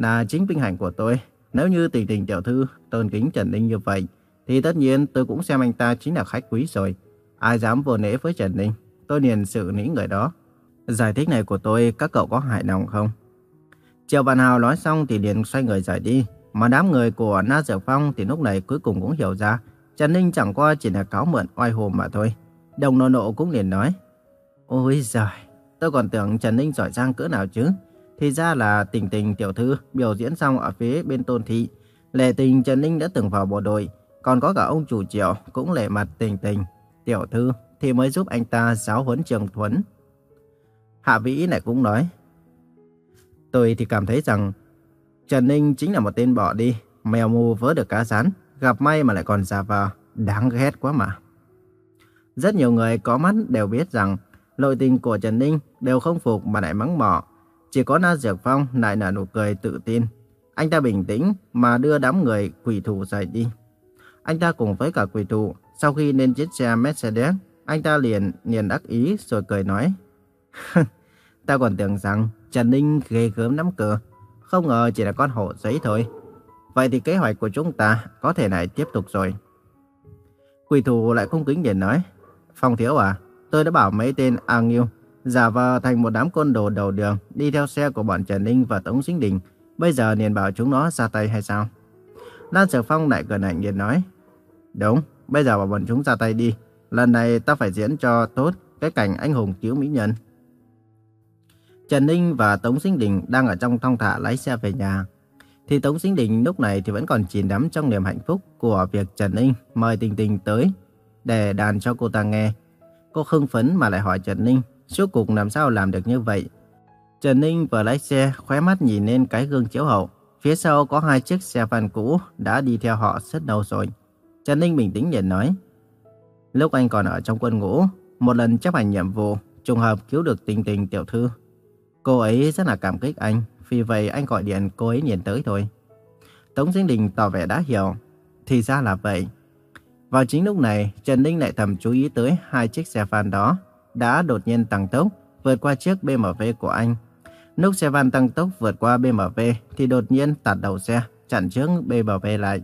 Là chính vinh hạnh của tôi, nếu như tình tình tiểu thư tôn kính Trần Ninh như vậy, thì tất nhiên tôi cũng xem anh ta chính là khách quý rồi. Ai dám vô nễ với Trần Ninh, tôi liền xử lý người đó. Giải thích này của tôi các cậu có hài lòng không? Triệu Văn Hào nói xong thì liền xoay người rời đi. Mà đám người của Na Diệu Phong thì lúc này cuối cùng cũng hiểu ra Trần Ninh chẳng qua chỉ là cáo mượn oai hồn mà thôi. Đồng nộ nộ cũng liền nói Ôi giời, tôi còn tưởng Trần Ninh giỏi giang cỡ nào chứ. Thì ra là tình tình tiểu thư biểu diễn xong ở phía bên tôn thị. Lệ tình Trần Ninh đã từng vào bộ đội, còn có cả ông chủ triệu cũng lệ mặt tình tình. Tiểu thư thì mới giúp anh ta giáo huấn trường thuấn. Hạ Vĩ này cũng nói. Tôi thì cảm thấy rằng Trần Ninh chính là một tên bỏ đi, mèo mù vớ được cá rán, gặp may mà lại còn giả vờ, đáng ghét quá mà. Rất nhiều người có mắt đều biết rằng nội tình của Trần Ninh đều không phục mà lại mắng mỏ. Chỉ có Na diệp Phong lại nở nụ cười tự tin. Anh ta bình tĩnh mà đưa đám người quỷ thủ rời đi. Anh ta cùng với cả quỷ thủ, sau khi lên chiếc xe Mercedes, anh ta liền liền đắc ý rồi cười nói. ta còn tưởng rằng Trần Ninh ghê gớm lắm cơ. Không ngờ chỉ là con hổ giấy thôi. Vậy thì kế hoạch của chúng ta có thể lại tiếp tục rồi. Quỷ thủ lại không kính để nói. Phong thiếu à, tôi đã bảo mấy tên A Nghiêu giả vờ thành một đám côn đồ đầu đường đi theo xe của bọn Trần Ninh và Tống Sinh Đình. Bây giờ liền bảo chúng nó ra tay hay sao? Lan Sở Phong lại cười ảnh liền nói. Đúng, bây giờ bảo bọn chúng ra tay đi. Lần này ta phải diễn cho tốt cái cảnh anh hùng cứu mỹ nhân. Trần Ninh và Tống Sinh Đình đang ở trong thong thả lái xe về nhà. Thì Tống Sinh Đình lúc này thì vẫn còn chìm đắm trong niềm hạnh phúc của việc Trần Ninh mời Tình Tình tới để đàn cho cô ta nghe. Cô hưng phấn mà lại hỏi Trần Ninh, suốt cuộc làm sao làm được như vậy? Trần Ninh vừa lái xe, khóe mắt nhìn lên cái gương chiếu hậu. Phía sau có hai chiếc xe van cũ đã đi theo họ rất lâu rồi. Trần Ninh bình tĩnh nhìn nói. Lúc anh còn ở trong quân ngũ, một lần chấp hành nhiệm vụ, trùng hợp cứu được tình tình tiểu thư. Cô ấy rất là cảm kích anh, vì vậy anh gọi điện cô ấy nhìn tới thôi. Tống Sinh Đình tỏ vẻ đã hiểu. Thì ra là vậy. Vào chính lúc này, Trần Ninh lại thầm chú ý tới hai chiếc xe van đó đã đột nhiên tăng tốc vượt qua chiếc BMW của anh. Lúc xe van tăng tốc vượt qua BMW thì đột nhiên tạt đầu xe, chặn trước BMW lại.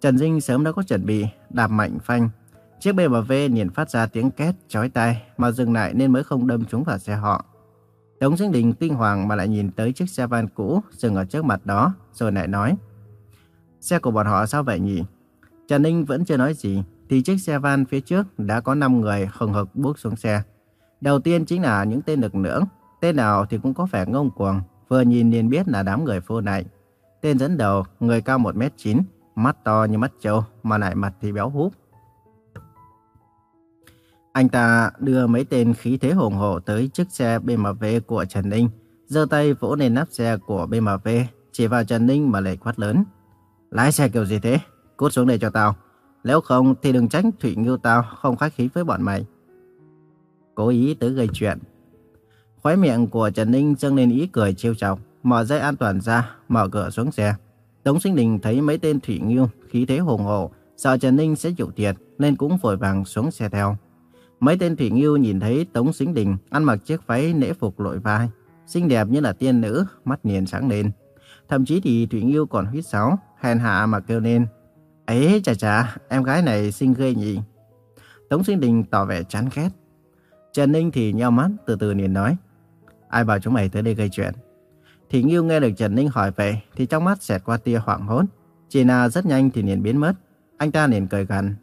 Trần Dinh sớm đã có chuẩn bị, đạp mạnh phanh. Chiếc BMW liền phát ra tiếng két chói tai mà dừng lại nên mới không đâm trúng vào xe họ. Tống Dinh Đình kinh hoàng mà lại nhìn tới chiếc xe van cũ dừng ở trước mặt đó rồi lại nói. Xe của bọn họ sao vậy nhỉ? Trần Ninh vẫn chưa nói gì, thì chiếc xe van phía trước đã có 5 người hừng hực bước xuống xe. Đầu tiên chính là những tên lực lưỡng, tên nào thì cũng có vẻ ngông cuồng, vừa nhìn liền biết là đám người phô này. Tên dẫn đầu, người cao 1m9, mắt to như mắt trâu, mà lại mặt thì béo húp. Anh ta đưa mấy tên khí thế hùng hổ tới chiếc xe BMW của Trần Ninh, giơ tay vỗ lên nắp xe của BMW, chỉ vào Trần Ninh mà lệ quát lớn. Lái xe kiểu gì thế? Cút xuống đây cho tao. Nếu không thì đừng trách thủy Ngưu tao không khách khí với bọn mày. Cố ý tới gây chuyện. Khóe miệng của Trần Ninh dâng lên ý cười trêu chọc, mở dây an toàn ra, mở cửa xuống xe. Tống Sinh Đình thấy mấy tên thủy Ngưu khí thế hùng hổ, sợ Trần Ninh sẽ chịu thiệt nên cũng vội vàng xuống xe theo. Mấy tên Thủy Ngưu nhìn thấy Tống Sinh Đình ăn mặc chiếc váy nễ phục lội vai, xinh đẹp như là tiên nữ, mắt nhìn sáng lên. Thậm chí thì Thủy Ngưu còn huyết sáo, hèn hạ mà kêu lên. Ấy chà chà, em gái này xinh ghê nhỉ. Tống Sinh Đình tỏ vẻ chán ghét. Trần Ninh thì nheo mắt từ từ liền nói. Ai bảo chúng mày tới đây gây chuyện? Thì Nghiêu nghe được Trần Ninh hỏi vậy thì trong mắt xẹt qua tia hoảng hốt. Chỉ là rất nhanh thì liền biến mất. Anh ta liền cười gần.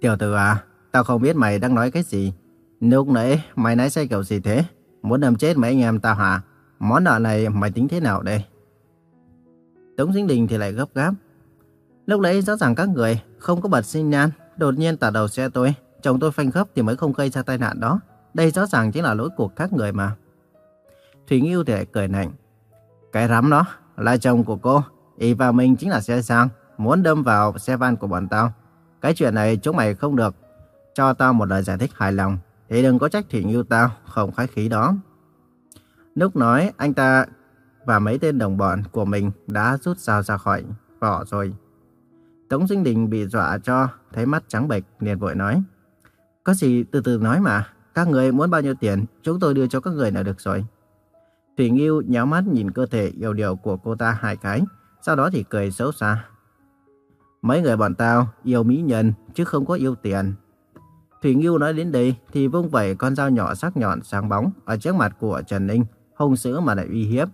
Tiểu tử à, tao không biết mày đang nói cái gì. Lúc nãy mày nói xe kiểu gì thế? Muốn đâm chết mấy anh em tao hả? Món nợ này mày tính thế nào đây? Tống Sinh Đình thì lại gấp gáp. Lúc đấy rõ ràng các người không có bật sinh nhan, đột nhiên tạt đầu xe tôi. Chồng tôi phanh gấp thì mới không gây ra tai nạn đó. Đây rõ ràng chính là lỗi của các người mà. Thủy Nghiêu thì lại cười nạnh. Cái rắm đó là chồng của cô. Ý và mình chính là xe sang, muốn đâm vào xe van của bọn tao. Cái chuyện này chúng mày không được cho tao một lời giải thích hài lòng. Thì đừng có trách Thủy Nghiêu tao, không khách khí đó. Lúc nói, anh ta và mấy tên đồng bọn của mình đã rút dao ra khỏi vỏ rồi. Tống Sinh Đình bị dọa cho, thấy mắt trắng bệch, liền vội nói. Có gì từ từ nói mà, các người muốn bao nhiêu tiền, chúng tôi đưa cho các người là được rồi. Thủy Nghiêu nhéo mắt nhìn cơ thể yêu điều của cô ta hai cái, sau đó thì cười xấu xa. Mấy người bọn tao yêu mỹ nhân chứ không có yêu tiền. Thủy Nghiêu nói đến đây thì vung vẩy con dao nhỏ sắc nhọn sáng bóng ở trước mặt của Trần Ninh, hung dữ mà lại uy hiếp.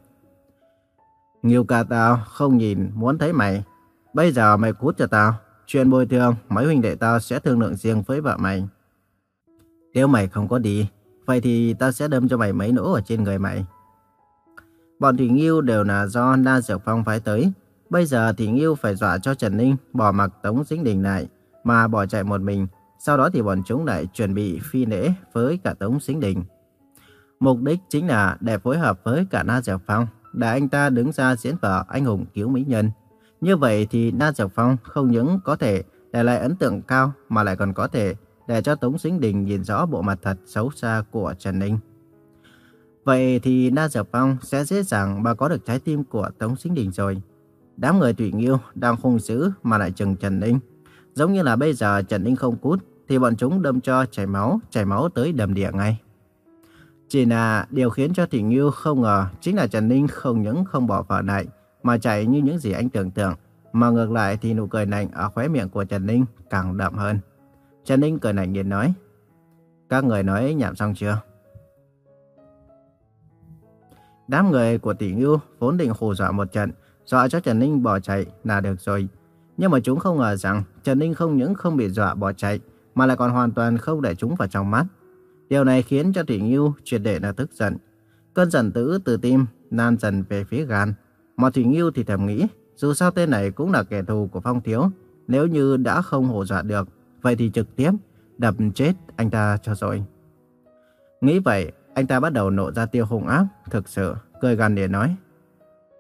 Nghiêu ca tao không nhìn muốn thấy mày. Bây giờ mày cút cho tao. Chuyện bồi thường mấy huynh đệ tao sẽ thương lượng riêng với vợ mày. Nếu mày không có đi, vậy thì tao sẽ đâm cho mày mấy nỗ ở trên người mày. Bọn Thủy Nghiêu đều là do Na Diệp Phong phái tới. Bây giờ Thủy Nghiêu phải dọa cho Trần Ninh bỏ mặc Tống Dính Đình lại, mà bỏ chạy một mình. Sau đó thì bọn chúng lại chuẩn bị phi lễ với cả Tống Dính Đình. Mục đích chính là để phối hợp với cả Na Diệp Phong, để anh ta đứng ra diễn vở anh hùng cứu mỹ nhân. Như vậy thì Na Giọc Phong không những có thể để lại ấn tượng cao mà lại còn có thể để cho Tống Sinh Đình nhìn rõ bộ mặt thật xấu xa của Trần Ninh. Vậy thì Na Giọc Phong sẽ dễ dàng mà có được trái tim của Tống Sinh Đình rồi. Đám người Thủy Nghiêu đang hung dữ mà lại chừng Trần Ninh. Giống như là bây giờ Trần Ninh không cút thì bọn chúng đâm cho chảy máu, chảy máu tới đầm địa ngay. Chỉ là điều khiến cho Thủy Nghiêu không ngờ chính là Trần Ninh không những không bỏ vợ lại mà chạy như những gì anh tưởng tượng. Mà ngược lại thì nụ cười lạnh ở khóe miệng của Trần Ninh càng đậm hơn. Trần Ninh cười lạnh nhìn nói. Các người nói nhảm xong chưa? Đám người của tỷ ngưu vốn định hù dọa một trận, dọa cho Trần Ninh bỏ chạy là được rồi. Nhưng mà chúng không ngờ rằng Trần Ninh không những không bị dọa bỏ chạy, mà lại còn hoàn toàn không để chúng vào trong mắt. Điều này khiến cho Thủy ngưu triệt để là tức giận. Cơn giận dữ từ tim lan dần về phía gan. Mà Thủy Nghiêu thì thầm nghĩ, dù sao tên này cũng là kẻ thù của Phong Thiếu. Nếu như đã không hổ dọa được, vậy thì trực tiếp đập chết anh ta cho rồi. Nghĩ vậy, anh ta bắt đầu nộ ra tiêu hung áp, thực sự, cười gằn để nói.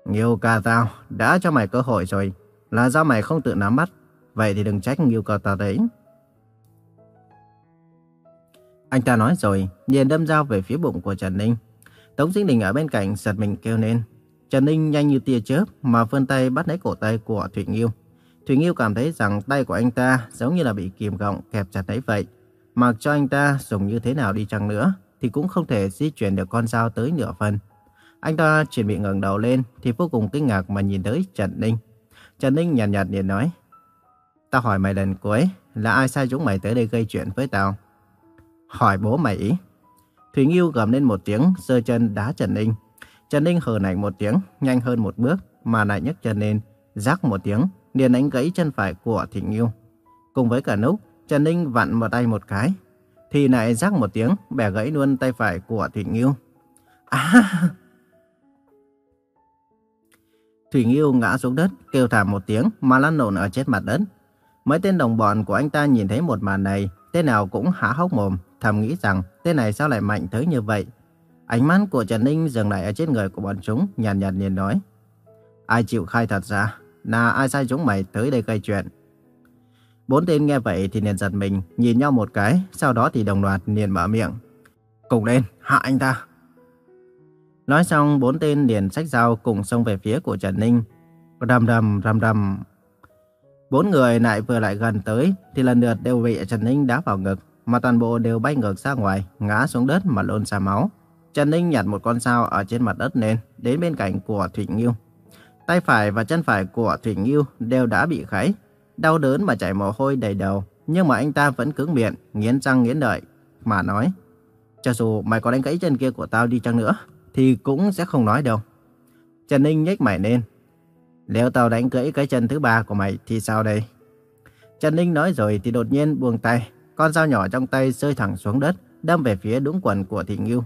Nghiêu ca tao, đã cho mày cơ hội rồi, là do mày không tự nắm bắt, vậy thì đừng trách Nghiêu ca tao đấy. Anh ta nói rồi, liền đâm dao về phía bụng của Trần Ninh. Tống Sinh Đình ở bên cạnh giật mình kêu lên. Trần Ninh nhanh như tia chớp mà vươn tay bắt lấy cổ tay của Thủy Nghiêu. Thủy Nghiêu cảm thấy rằng tay của anh ta giống như là bị kìm gọng kẹp chặt lấy vậy. Mặc cho anh ta dùng như thế nào đi chăng nữa thì cũng không thể di chuyển được con dao tới nửa phần. Anh ta chuẩn bị ngẩng đầu lên thì vô cùng kinh ngạc mà nhìn tới Trần Ninh. Trần Ninh nhàn nhạt liền nói. Tao hỏi mày lần cuối là ai sai chúng mày tới đây gây chuyện với tao? Hỏi bố mày ý. Thủy Nghiêu gầm lên một tiếng, giơ chân đá Trần Ninh. Trần Ninh hờ nảy một tiếng, nhanh hơn một bước, mà lại nhấc chân lên, rắc một tiếng, liền đánh gãy chân phải của Thủy Nghiêu. Cùng với cả núc, Trần Ninh vặn vào tay một cái, thì lại rắc một tiếng, bẻ gãy luôn tay phải của Thủy Nghiêu. À! Thủy Nghiêu ngã xuống đất, kêu thảm một tiếng mà lăn lộn ở trên mặt đất. Mấy tên đồng bọn của anh ta nhìn thấy một màn này, tên nào cũng há hốc mồm, thầm nghĩ rằng tên này sao lại mạnh tới như vậy. Ánh mắt của Trần Ninh dừng lại ở trên người của bọn chúng, nhàn nhạt nhìn nói. Ai chịu khai thật ra, là ai sai chúng mày tới đây gây chuyện. Bốn tên nghe vậy thì liền giật mình, nhìn nhau một cái, sau đó thì đồng loạt liền mở miệng. Cùng lên, hạ anh ta. Nói xong, bốn tên liền sách dao cùng xông về phía của Trần Ninh. Rầm rầm, rầm rầm. Bốn người lại vừa lại gần tới, thì lần lượt đều bị Trần Ninh đá vào ngực, mà toàn bộ đều bay ngược ra ngoài, ngã xuống đất mà lôn ra máu. Trần Ninh nhặt một con dao ở trên mặt đất lên, đến bên cạnh của Thủy Nghiêu. Tay phải và chân phải của Thủy Nghiêu đều đã bị gãy, đau đớn mà chảy mồ hôi đầy đầu. Nhưng mà anh ta vẫn cứng miệng, nghiến răng nghiến lợi, mà nói. Cho dù mày có đánh gãy chân kia của tao đi chăng nữa, thì cũng sẽ không nói đâu. Trần Ninh nhếch mày lên. Nếu tao đánh gãy cái chân thứ ba của mày thì sao đây? Trần Ninh nói rồi thì đột nhiên buông tay. Con dao nhỏ trong tay rơi thẳng xuống đất, đâm về phía đũng quần của Thị Nghiêu.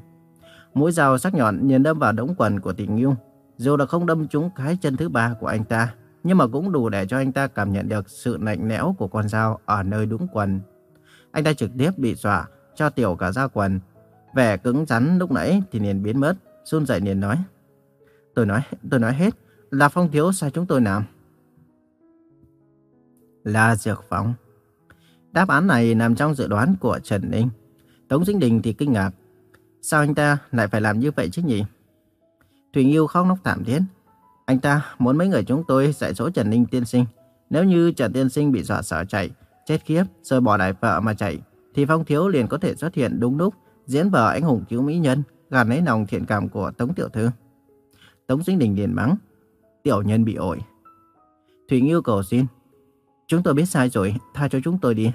Mũi dao sắc nhọn nhìn đâm vào đũng quần của Thị Nghiêu. Dù là không đâm trúng cái chân thứ ba của anh ta, nhưng mà cũng đủ để cho anh ta cảm nhận được sự lạnh lẽo của con dao ở nơi đũng quần. Anh ta trực tiếp bị dọa, cho tiểu cả da quần. Vẻ cứng rắn lúc nãy thì liền biến mất, run rẩy liền nói. Tôi nói, tôi nói hết, là Phong Thiếu sai chúng tôi làm. Là Dược Phong. Đáp án này nằm trong dự đoán của Trần Ninh. Tống Dinh Đình thì kinh ngạc. Sao anh ta lại phải làm như vậy chứ nhỉ? Thủy Nghiêu khóc nóc thảm thiết. Anh ta muốn mấy người chúng tôi dạy dỗ Trần Ninh tiên sinh. Nếu như Trần tiên sinh bị dọa sợ chạy, chết khiếp, rồi bỏ đại vợ mà chạy, thì Phong Thiếu liền có thể xuất hiện đúng lúc, diễn vở anh hùng cứu mỹ nhân, gạt lấy lòng thiện cảm của Tống Tiểu Thư. Tống Dinh Đình liền mắng. Tiểu nhân bị ổi. Thủy Nghiêu cầu xin. Chúng tôi biết sai rồi, tha cho chúng tôi đi.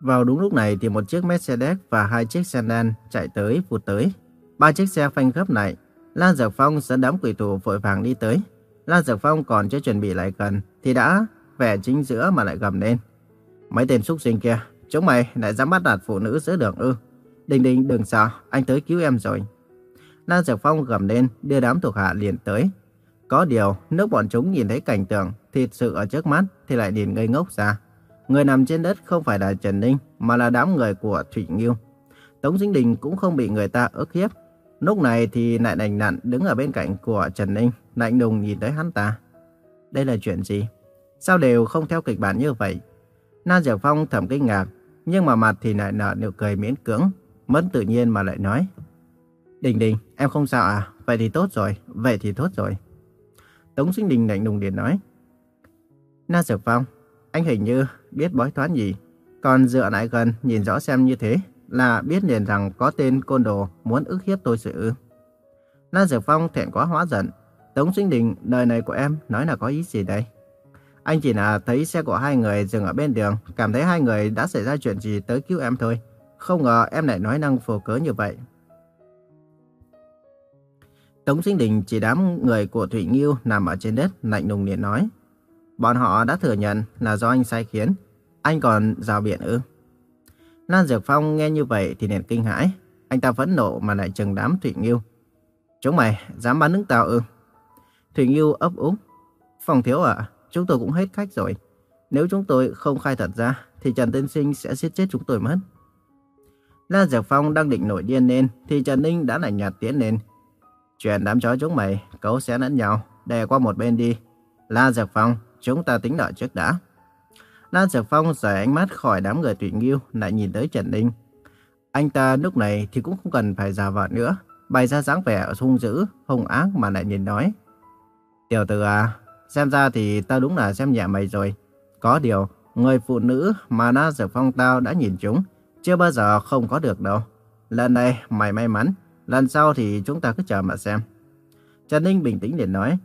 Vào đúng lúc này thì một chiếc Mercedes và hai chiếc sedan chạy tới vụt tới. Ba chiếc xe phanh gấp lại Lan Giật Phong dẫn đám quỷ thủ vội vàng đi tới. Lan Giật Phong còn chưa chuẩn bị lại gần thì đã vẻ chính giữa mà lại gầm lên. Mấy tên xúc sinh kia, chúng mày lại dám bắt nạt phụ nữ giữa đường ư. Đình đình đừng sợ, anh tới cứu em rồi. Lan Giật Phong gầm lên, đưa đám thuộc hạ liền tới. Có điều, nước bọn chúng nhìn thấy cảnh tượng thiệt sự ở trước mắt thì lại điền ngây ngốc ra. Người nằm trên đất không phải là Trần Ninh mà là đám người của Thủy Nghiêu. Tống Dinh Đình cũng không bị người ta ức hiếp. Lúc này thì lại đành nặn đứng ở bên cạnh của Trần Ninh, lạnh đùng nhìn tới hắn ta. Đây là chuyện gì? Sao đều không theo kịch bản như vậy? Na Diệp Phong thầm kinh ngạc, nhưng mà mặt thì lại nở nụ cười miễn cưỡng, mất tự nhiên mà lại nói. Đình Đình, em không sao à? Vậy thì tốt rồi, vậy thì tốt rồi. Tống Sinh Đình lạnh lùng liền nói. Na Sở Phong, anh hình như biết bói toán gì. Còn dựa lại gần nhìn rõ xem như thế là biết liền rằng có tên côn đồ muốn ức hiếp tôi sự ư. Na Sở Phong thẹn quá hóa giận. Tống Sinh Đình, đời này của em nói là có ý gì đây? Anh chỉ là thấy xe của hai người dừng ở bên đường, cảm thấy hai người đã xảy ra chuyện gì tới cứu em thôi. Không ngờ em lại nói năng phổ cớ như vậy. Tống Sinh Đình chỉ đám người của Thủy Nghiêu nằm ở trên đất lạnh lùng liền nói. Bọn họ đã thừa nhận là do anh sai khiến. Anh còn rào biện ư? Lan Dược Phong nghe như vậy thì liền kinh hãi. Anh ta vẫn nộ mà lại chừng đám Thủy Nghiêu. Chúng mày dám bắn nước tàu ư? Thủy Nghiêu ấp úng. Phòng thiếu ạ, chúng tôi cũng hết khách rồi. Nếu chúng tôi không khai thật ra thì Trần Tiên Sinh sẽ giết chết chúng tôi mất. Lan Dược Phong đang định nổi điên lên thì Trần Ninh đã lại nhạt tiến lên Chuyện đám chó chúng mày, cấu xé lẫn nhau, đè qua một bên đi. La Giật Phong, chúng ta tính đợi trước đã. La Giật Phong rời ánh mắt khỏi đám người tùy nghiêu, lại nhìn tới Trần Ninh. Anh ta lúc này thì cũng không cần phải giả vờ nữa, bày ra dáng vẻ hung dữ, hung ác mà lại nhìn nói. Tiểu tử à, xem ra thì ta đúng là xem nhẹ mày rồi. Có điều, người phụ nữ mà La Giật Phong tao đã nhìn chúng, chưa bao giờ không có được đâu. Lần này mày may mắn, Lần sau thì chúng ta cứ chờ mà xem. Trần Ninh bình tĩnh để nói.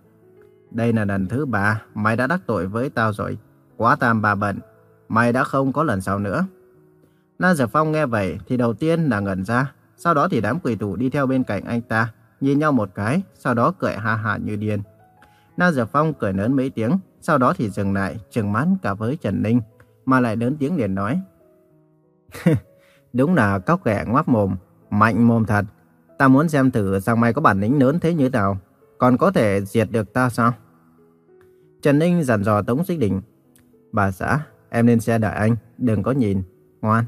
Đây là lần thứ ba, mày đã đắc tội với tao rồi. Quá tam bà bận. Mày đã không có lần sau nữa. Lan Giật Phong nghe vậy thì đầu tiên là ngẩn ra. Sau đó thì đám quỷ thủ đi theo bên cạnh anh ta. Nhìn nhau một cái. Sau đó cười ha ha như điên. Lan Giật Phong cười lớn mấy tiếng. Sau đó thì dừng lại, trừng mắt cả với Trần Ninh. Mà lại lớn tiếng liền nói. Đúng là cóc ghẻ ngoáp mồm. Mạnh mồm thật. Ta muốn xem thử rằng mày có bản lĩnh lớn thế như thế nào. Còn có thể diệt được ta sao? Trần Ninh dặn dò Tống Xích Đình. Bà xã, em lên xe đợi anh, đừng có nhìn, ngoan.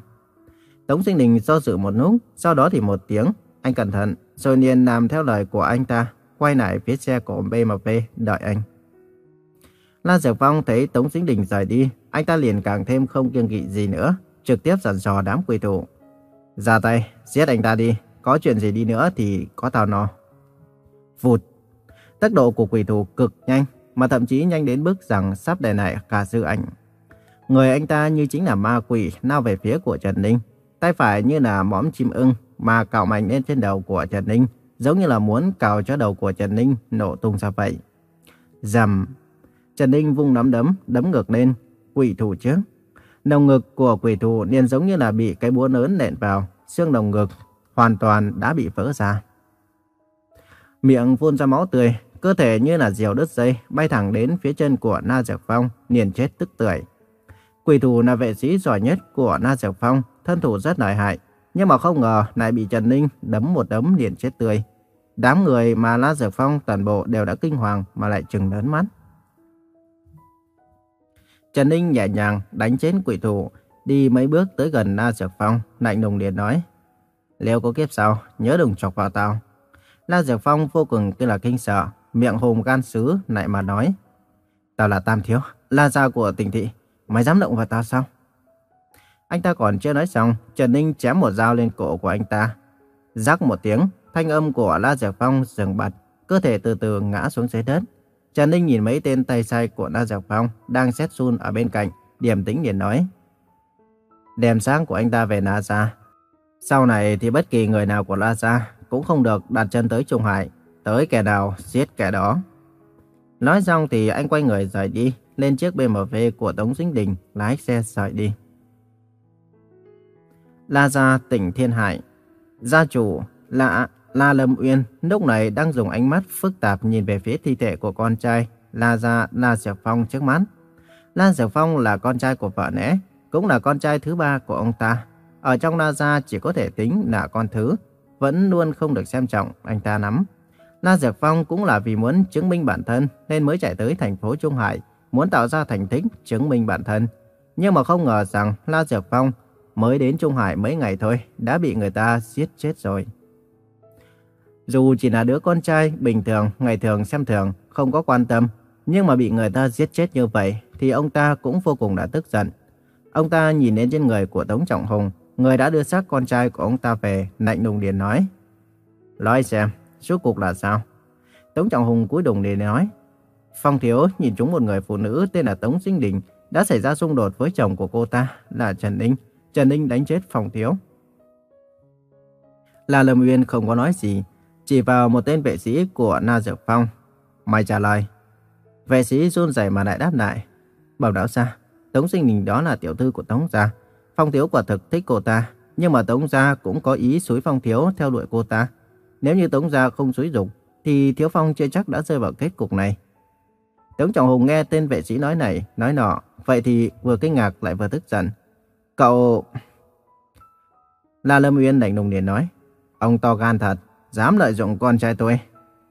Tống Sinh Đình do dự một lúc, sau đó thì một tiếng, anh cẩn thận, rồi liền làm theo lời của anh ta, quay lại phía xe của BMW đợi anh. La Dược Phong thấy Tống Sinh Đình rời đi, anh ta liền càng thêm không kiêng kỵ gì nữa, trực tiếp dặn dò đám quỷ thủ. Ra tay, giết anh ta đi, có chuyện gì đi nữa thì có tao no. Vụt. Tốc độ của quỷ thủ cực nhanh, mà thậm chí nhanh đến mức rằng sắp đè lại cả dư ảnh. Người anh ta như chính là ma quỷ lao về phía của Trần Ninh. Tay phải như là mõm chim ưng mà cào mạnh lên trên đầu của Trần Ninh, giống như là muốn cào cho đầu của Trần Ninh nổ tung ra vậy. Dầm. Trần Ninh vung nắm đấm, đấm ngược lên, quỷ thủ trước. Đồng ngực của quỷ thủ liền giống như là bị cái búa lớn nện vào, xương đồng ngực hoàn toàn đã bị vỡ ra. Miệng phun ra máu tươi, cơ thể như là diều đứt dây bay thẳng đến phía chân của Na Diệp Phong, liền chết tức tưởi. Quỷ thủ là vệ sĩ giỏi nhất của Na Diệp Phong, thân thủ rất lợi hại, nhưng mà không ngờ lại bị Trần Ninh đấm một đấm liền chết tươi. Đám người mà Na Diệp Phong toàn bộ đều đã kinh hoàng mà lại trừng lớn mắt. Trần Ninh nhẹ nhàng đánh chết quỷ thủ, đi mấy bước tới gần Na Diệp Phong, lạnh lùng liền nói. Liệu có kiếp sau, nhớ đừng chọc vào tao. La Diệp Phong vô cùng tức là kinh sợ, miệng hùng gan sứ lại mà nói. Tao là Tam Thiếu, La Gia của tỉnh thị, mày dám động vào tao sao? Anh ta còn chưa nói xong, Trần Ninh chém một dao lên cổ của anh ta. Rắc một tiếng, thanh âm của La Diệp Phong dừng bật, cơ thể từ từ ngã xuống dưới đất. Trần Ninh nhìn mấy tên tay sai của La Diệp Phong đang xét sun ở bên cạnh, điềm tĩnh liền nói. Đem sáng của anh ta về Na Gia, sau này thì bất kỳ người nào của La Gia cũng không được đặt chân tới Trung Hải, tới kẻ nào giết kẻ đó. Nói xong thì anh quay người rời đi, lên chiếc BMW của Tống Dính Đình, lái xe rời đi. La Gia tỉnh Thiên Hải Gia chủ là La Lâm Uyên lúc này đang dùng ánh mắt phức tạp nhìn về phía thi thể của con trai La Gia La Diệp Phong trước mắt. La Diệp Phong là con trai của vợ nẽ, cũng là con trai thứ ba của ông ta. Ở trong La Gia chỉ có thể tính là con thứ, vẫn luôn không được xem trọng anh ta nắm. La Diệp Phong cũng là vì muốn chứng minh bản thân nên mới chạy tới thành phố Trung Hải, muốn tạo ra thành tích chứng minh bản thân. Nhưng mà không ngờ rằng La Diệp Phong mới đến Trung Hải mấy ngày thôi đã bị người ta giết chết rồi. Dù chỉ là đứa con trai bình thường, ngày thường xem thường, không có quan tâm, nhưng mà bị người ta giết chết như vậy thì ông ta cũng vô cùng đã tức giận. Ông ta nhìn đến trên người của Tống Trọng Hùng, người đã đưa xác con trai của ông ta về, lạnh lùng liền nói. Nói xem, suốt cuộc là sao? Tống Trọng Hùng cúi đồng liền nói. Phong Thiếu nhìn chúng một người phụ nữ tên là Tống Sinh Đình đã xảy ra xung đột với chồng của cô ta là Trần Ninh. Trần Ninh đánh chết Phong Thiếu. La Lâm Uyên không có nói gì, chỉ vào một tên vệ sĩ của Na Dược Phong. Mày trả lời. Vệ sĩ run rẩy mà lại đáp lại. Bảo đảo xa, Tống Sinh Đình đó là tiểu thư của Tống Gia. Phong Thiếu quả thực thích cô ta, nhưng mà Tống Gia cũng có ý xúi Phong Thiếu theo đuổi cô ta. Nếu như Tống Gia không xúi dục, thì Thiếu Phong chưa chắc đã rơi vào kết cục này. Tống Trọng Hùng nghe tên vệ sĩ nói này, nói nọ, vậy thì vừa kinh ngạc lại vừa tức giận. Cậu... La Lâm Uyên đảnh đồng liền nói, ông to gan thật, dám lợi dụng con trai tôi.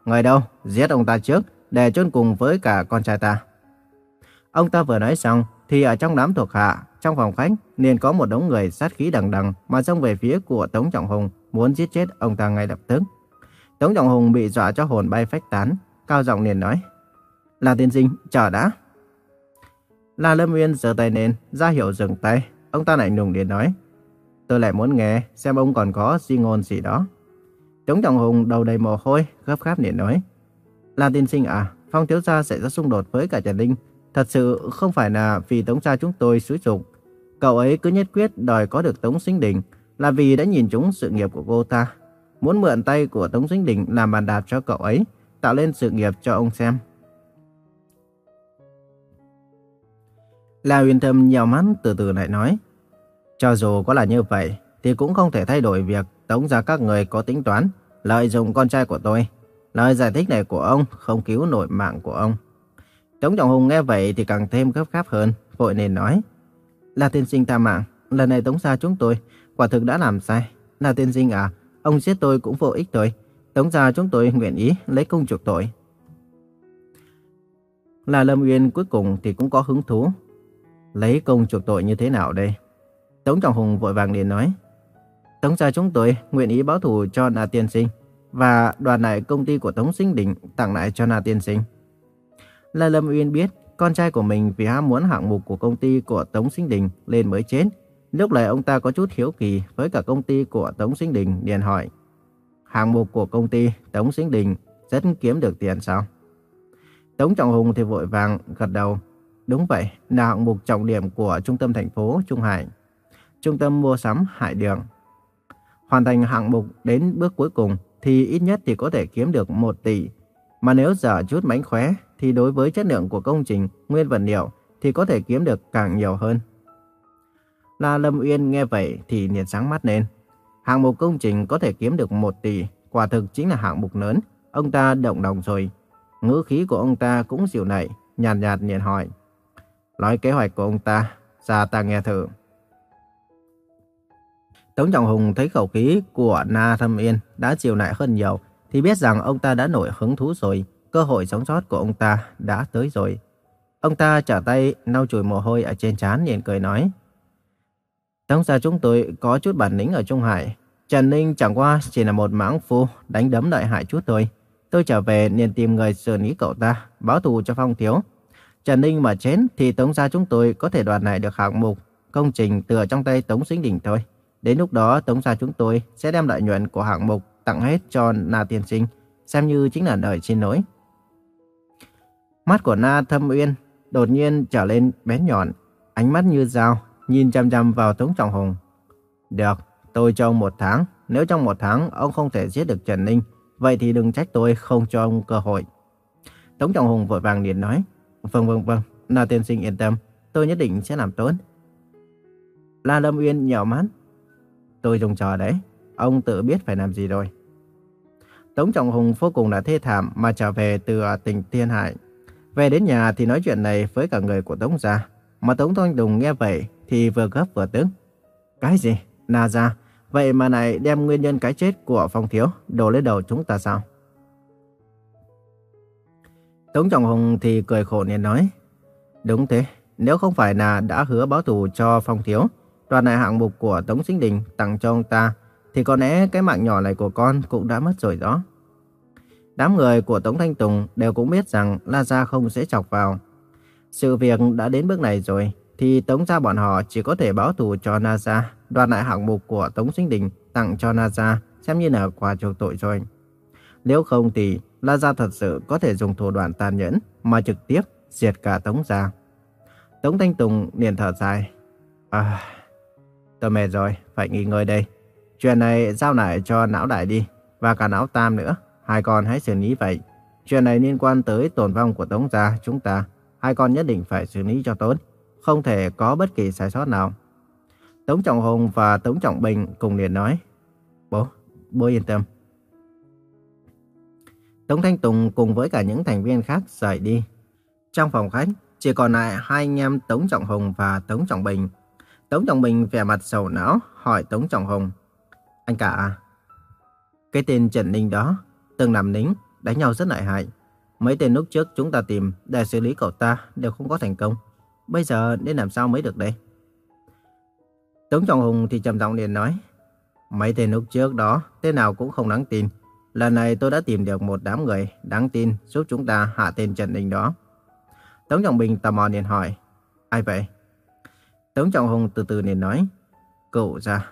Người đâu, giết ông ta trước, để chôn cùng với cả con trai ta. Ông ta vừa nói xong, thì ở trong đám thuộc hạ, trong phòng khách, liền có một đống người sát khí đằng đằng mà xông về phía của Tống Trọng Hùng, muốn giết chết ông ta ngay lập tức. Tống Trọng Hùng bị dọa cho hồn bay phách tán, cao giọng liền nói. Là tiên sinh, chờ đã. La Lâm uyên giơ tay lên, ra hiệu dừng tay. Ông ta lạnh lùng liền nói. Tôi lại muốn nghe xem ông còn có di ngôn gì đó. Tống Trọng Hùng đầu đầy mồ hôi, gấp gáp liền nói. La tiên sinh à, Phong thiếu gia sẽ ra xung đột với cả Trần Linh. Thật sự không phải là vì Tống gia chúng tôi xúi dục. Cậu ấy cứ nhất quyết đòi có được Tống Sinh Đình là vì đã nhìn trúng sự nghiệp của cô ta. Muốn mượn tay của Tống Sinh Đình làm bàn đạp cho cậu ấy, tạo lên sự nghiệp cho ông xem. La Huyền Thâm nhào mắt từ từ lại nói. Cho dù có là như vậy, thì cũng không thể thay đổi việc tống gia các người có tính toán, lợi dụng con trai của tôi. Lời giải thích này của ông không cứu nổi mạng của ông. Tống Trọng Hùng nghe vậy thì càng thêm gấp gáp hơn, vội nên nói. Là tiên sinh tha mạng, lần này tống gia chúng tôi quả thực đã làm sai. Là tiên sinh à, ông giết tôi cũng vô ích thôi. Tống gia chúng tôi nguyện ý lấy công chuộc tội. Là Lâm Uyên cuối cùng thì cũng có hứng thú. Lấy công chuộc tội như thế nào đây? Tống Trọng Hùng vội vàng liền nói. Tống gia chúng tôi nguyện ý báo thù cho Na tiên sinh và đoàn lại công ty của Tống Sinh Đình tặng lại cho Na tiên sinh. Là Lâm Uyên biết con trai của mình vì ham muốn hạng mục của công ty của Tống Sinh Đình lên mới chết. Lúc này ông ta có chút hiếu kỳ với cả công ty của Tống Sinh Đình liền hỏi. Hạng mục của công ty Tống Sinh Đình rất kiếm được tiền sao? Tống Trọng Hùng thì vội vàng gật đầu. Đúng vậy, là hạng mục trọng điểm của trung tâm thành phố Trung Hải. Trung tâm mua sắm Hải Đường. Hoàn thành hạng mục đến bước cuối cùng thì ít nhất thì có thể kiếm được 1 tỷ. Mà nếu dở chút mánh khóe thì đối với chất lượng của công trình, nguyên vật liệu thì có thể kiếm được càng nhiều hơn. La Lâm Uyên nghe vậy thì liền sáng mắt lên. Hạng mục công trình có thể kiếm được 1 tỷ, quả thực chính là hạng mục lớn. Ông ta động lòng rồi. Ngữ khí của ông ta cũng dịu nảy, nhàn nhạt liền hỏi. Nói kế hoạch của ông ta, ra ta nghe thử. Tống Trọng Hùng thấy khẩu khí của Na Thâm Yên đã chịu nại hơn nhiều, thì biết rằng ông ta đã nổi hứng thú rồi, cơ hội sống sót của ông ta đã tới rồi. Ông ta trả tay lau chùi mồ hôi ở trên trán liền cười nói. Tống gia chúng tôi có chút bản lĩnh ở Trung Hải. Trần Ninh chẳng qua chỉ là một mãng phu đánh đấm đại hại chút thôi. Tôi trở về liền tìm người xử lý cậu ta, báo thù cho Phong Thiếu. Trần Ninh mà chết thì Tống gia chúng tôi có thể đoạt lại được hạng mục công trình từ trong tay Tống Sinh Đình thôi. Đến lúc đó Tống gia chúng tôi sẽ đem lợi nhuận của hạng mục tặng hết cho Na tiên sinh, xem như chính là lời xin lỗi. Mắt của Na Thâm Uyên đột nhiên trở lên bén nhọn, ánh mắt như dao, nhìn chăm chăm vào Tống Trọng Hùng. Được, tôi cho ông một tháng, nếu trong một tháng ông không thể giết được Trần Ninh, vậy thì đừng trách tôi không cho ông cơ hội. Tống Trọng Hùng vội vàng liền nói, vâng vâng vâng, Na tiên sinh yên tâm, tôi nhất định sẽ làm tốt. La Lâm Uyên nhỏ mắt, tôi dùng trò đấy, ông tự biết phải làm gì rồi. Tống Trọng Hùng vô cùng là thê thảm mà trở về từ tỉnh Thiên Hải. Về đến nhà thì nói chuyện này với cả người của Tống gia. Mà Tống Thanh Đùng nghe vậy thì vừa gấp vừa tức. Cái gì? Na Gia? vậy mà này đem nguyên nhân cái chết của Phong Thiếu đổ lên đầu chúng ta sao? Tống Trọng Hùng thì cười khổ nên nói, đúng thế, nếu không phải là đã hứa báo thù cho Phong Thiếu, đoàn này hạng mục của Tống Sinh Đình tặng cho ông ta, thì có lẽ cái mạng nhỏ này của con cũng đã mất rồi đó. Đám người của Tống Thanh Tùng đều cũng biết rằng La Gia không sẽ chọc vào. Sự việc đã đến bước này rồi, thì Tống gia bọn họ chỉ có thể báo thù cho la Gia, đoàn lại hạng mục của Tống Sinh Đình tặng cho la Gia, xem như là quà chuộc tội rồi. Nếu không thì La Gia thật sự có thể dùng thủ đoạn tàn nhẫn mà trực tiếp diệt cả Tống gia. Tống Thanh Tùng liền thở dài. À, tôi mệt rồi, phải nghỉ ngơi đây. Chuyện này giao lại cho não đại đi, và cả não tam nữa. Hai con hãy xử lý vậy. Chuyện này liên quan tới tổn vong của Tống gia chúng ta. Hai con nhất định phải xử lý cho tốt. Không thể có bất kỳ sai sót nào. Tống Trọng Hùng và Tống Trọng Bình cùng liền nói. Bố, bố yên tâm. Tống Thanh Tùng cùng với cả những thành viên khác rời đi. Trong phòng khách, chỉ còn lại hai anh em Tống Trọng Hùng và Tống Trọng Bình. Tống Trọng Bình vẻ mặt sầu não hỏi Tống Trọng Hùng. Anh cả à? Cái tên Trần Ninh đó, từng làm lính, đánh nhau rất lợi hại. Mấy tên lúc trước chúng ta tìm để xử lý cậu ta đều không có thành công. Bây giờ nên làm sao mới được đây? Tống Trọng Hùng thì trầm giọng liền nói. Mấy tên lúc trước đó, tên nào cũng không đáng tin. Lần này tôi đã tìm được một đám người đáng tin giúp chúng ta hạ tên Trần đình đó. Tống Trọng Bình tò mò liền hỏi. Ai vậy? Tống Trọng Hùng từ từ liền nói. Cựu gia.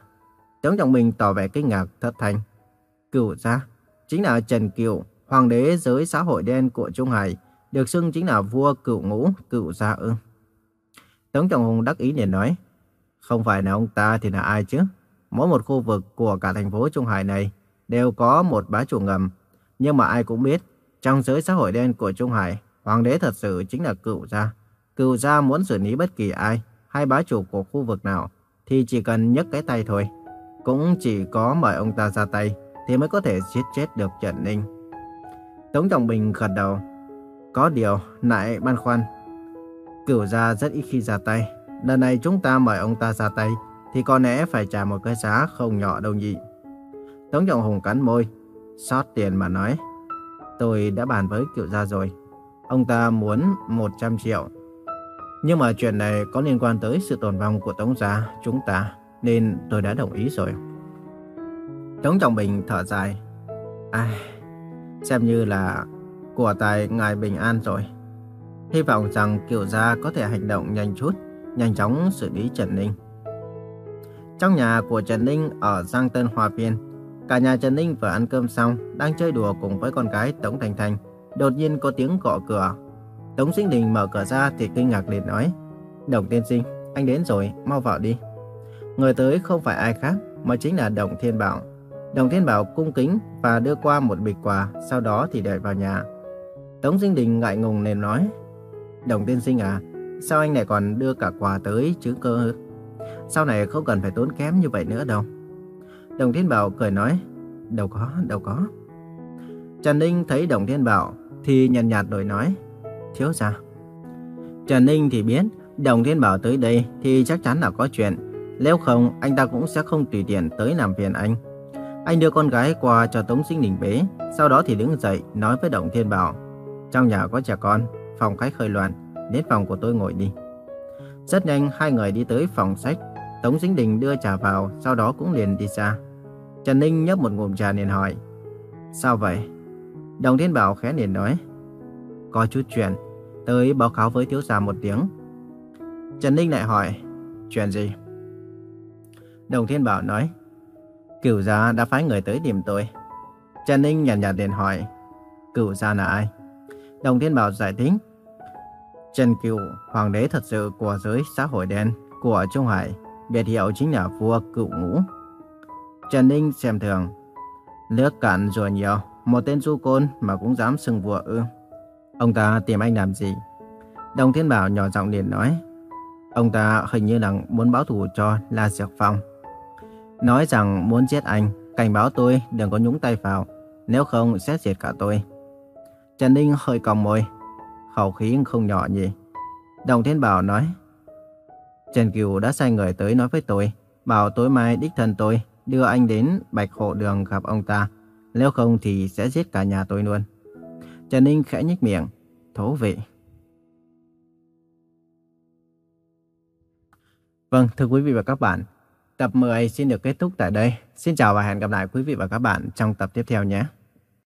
Tống Trọng Bình tỏ vẻ kinh ngạc thất thanh. Cựu gia? Chính là Trần Kiều, hoàng đế giới xã hội đen của Trung Hải, được xưng chính là vua cựu ngũ, cựu gia ưng. Tống Trọng Hùng đắc ý liền nói. Không phải là ông ta thì là ai chứ? Mỗi một khu vực của cả thành phố Trung Hải này đều có một bá chủ ngầm. Nhưng mà ai cũng biết, trong giới xã hội đen của Trung Hải, hoàng đế thật sự chính là cựu gia. Cựu gia muốn xử lý bất kỳ ai, hay bá chủ của khu vực nào, thì chỉ cần nhấc cái tay thôi. Cũng chỉ có mời ông ta ra tay, thì mới có thể giết chết được Trần Ninh. Tống Trọng Bình gật đầu. Có điều, lại băn khoăn. Cửu gia rất ít khi ra tay. Lần này chúng ta mời ông ta ra tay, thì có lẽ phải trả một cái giá không nhỏ đâu nhỉ. Tống Trọng Hùng cắn môi, xót tiền mà nói. Tôi đã bàn với cựu gia rồi. Ông ta muốn 100 triệu. Nhưng mà chuyện này có liên quan tới sự tồn vong của Tống gia chúng ta, nên tôi đã đồng ý rồi. Tống Trọng Bình thở dài. Ai, xem như là của tài ngài bình an rồi. Hy vọng rằng kiểu gia có thể hành động nhanh chút, nhanh chóng xử lý Trần Ninh. Trong nhà của Trần Ninh ở Giang Tân Hòa Viên, cả nhà Trần Ninh vừa ăn cơm xong, đang chơi đùa cùng với con gái Tống Thành Thành. Đột nhiên có tiếng gõ cửa. Tống Sinh Đình mở cửa ra thì kinh ngạc liền nói, Đồng tiên sinh, anh đến rồi, mau vào đi. Người tới không phải ai khác, mà chính là Đồng Thiên Bảo. Đồng Thiên Bảo cung kính và đưa qua một bịch quà, sau đó thì đợi vào nhà. Tống Dinh Đình ngại ngùng nên nói, Đồng tiên sinh à, sao anh lại còn đưa cả quà tới chứ cơ? Sau này không cần phải tốn kém như vậy nữa đâu. Đồng Thiên Bảo cười nói, đâu có, đâu có. Trần Ninh thấy Đồng Thiên Bảo thì nhàn nhạt đổi nói, thiếu ra. Trần Ninh thì biết Đồng Thiên Bảo tới đây thì chắc chắn là có chuyện. Nếu không, anh ta cũng sẽ không tùy tiện tới làm phiền anh. Anh đưa con gái qua cho Tống Sinh Đình bế, sau đó thì đứng dậy nói với Đồng Thiên Bảo. Trong nhà có trẻ con, phòng khách hơi loạn, đến phòng của tôi ngồi đi. Rất nhanh hai người đi tới phòng sách, Tống Sinh Đình đưa trà vào, sau đó cũng liền đi xa. Trần Ninh nhấp một ngụm trà liền hỏi, sao vậy? Đồng Thiên Bảo khẽ liền nói, có chút chuyện, tới báo cáo với thiếu gia một tiếng. Trần Ninh lại hỏi, chuyện gì? Đồng Thiên Bảo nói, cửu gia đã phái người tới tìm tôi. Trần Ninh nhàn nhạt liền hỏi, cửu gia là ai? Đồng Thiên Bảo giải thích, Trần Cửu, hoàng đế thật sự của giới xã hội đen của Trung Hải, biệt hiệu chính là vua Cửu ngũ. Trần Ninh xem thường, nước cạn rồi nhiều, một tên du côn mà cũng dám xưng vua ư. Ông ta tìm anh làm gì? Đồng Thiên Bảo nhỏ giọng liền nói, ông ta hình như là muốn báo thù cho La Diệp Phong. Nói rằng muốn giết anh, cảnh báo tôi đừng có nhúng tay vào, nếu không sẽ diệt cả tôi. Trần Ninh hơi còng môi, khẩu khí không nhỏ nhỉ. Đồng Thiên Bảo nói, Trần Kiều đã sai người tới nói với tôi, bảo tối mai đích thân tôi đưa anh đến Bạch Hộ Đường gặp ông ta. Nếu không thì sẽ giết cả nhà tôi luôn. Trần Ninh khẽ nhếch miệng. Thú vị. Vâng, thưa quý vị và các bạn. Tập 10 xin được kết thúc tại đây. Xin chào và hẹn gặp lại quý vị và các bạn trong tập tiếp theo nhé.